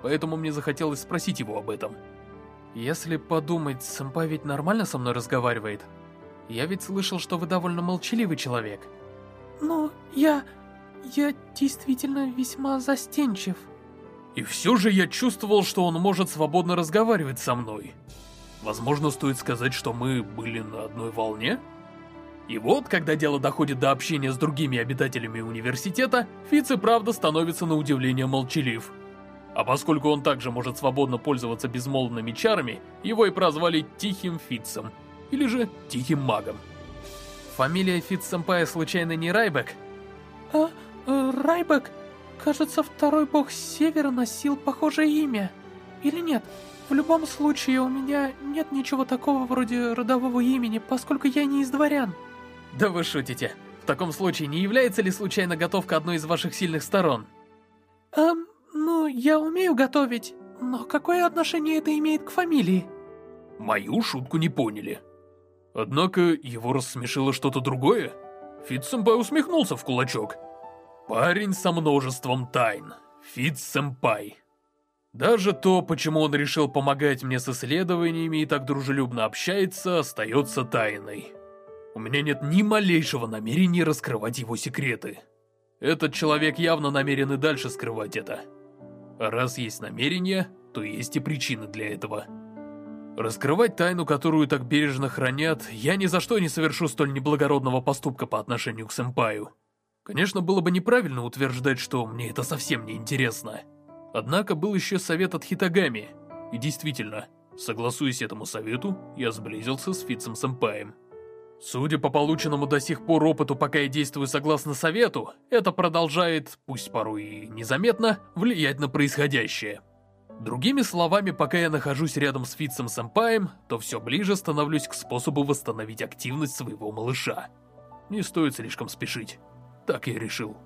Поэтому мне захотелось спросить его об этом. Если подумать, сэмпай ведь нормально со мной разговаривает. Я ведь слышал, что вы довольно молчаливый человек. Ну, я... я действительно весьма застенчив. И все же я чувствовал, что он может свободно разговаривать со мной. Возможно, стоит сказать, что мы были на одной волне? И вот, когда дело доходит до общения с другими обитателями университета, Фиц и правда становится на удивление молчалив. А поскольку он также может свободно пользоваться безмолвными чарами, его и прозвали Тихим Фитцем, или же Тихим Магом. Фамилия Фитц-сэмпая случайно не Райбек? А, э, Райбек? Кажется, второй бог Севера носил похожее имя. Или нет? В любом случае, у меня нет ничего такого вроде родового имени, поскольку я не из дворян. Да вы шутите. В таком случае, не является ли случайно готовка одной из ваших сильных сторон? Эм, ну, я умею готовить, но какое отношение это имеет к фамилии? Мою шутку не поняли. Однако его рассмешило что-то другое. Фитсэмпай усмехнулся в кулачок. Парень со множеством тайн. Фит-сэмпай. Даже то, почему он решил помогать мне с исследованиями и так дружелюбно общается, остается тайной. У меня нет ни малейшего намерения раскрывать его секреты. Этот человек явно намерен и дальше скрывать это. А раз есть намерение, то есть и причины для этого. Раскрывать тайну, которую так бережно хранят, я ни за что не совершу столь неблагородного поступка по отношению к сэмпаю. Конечно, было бы неправильно утверждать, что мне это совсем не интересно. Однако был еще совет от Хитагами. И действительно, согласуясь этому совету, я сблизился с Фитцем Сэмпаем. Судя по полученному до сих пор опыту, пока я действую согласно совету, это продолжает, пусть порой и незаметно, влиять на происходящее. Другими словами, пока я нахожусь рядом с Фитцем Сэмпаем, то все ближе становлюсь к способу восстановить активность своего малыша. Не стоит слишком спешить. Так я решил.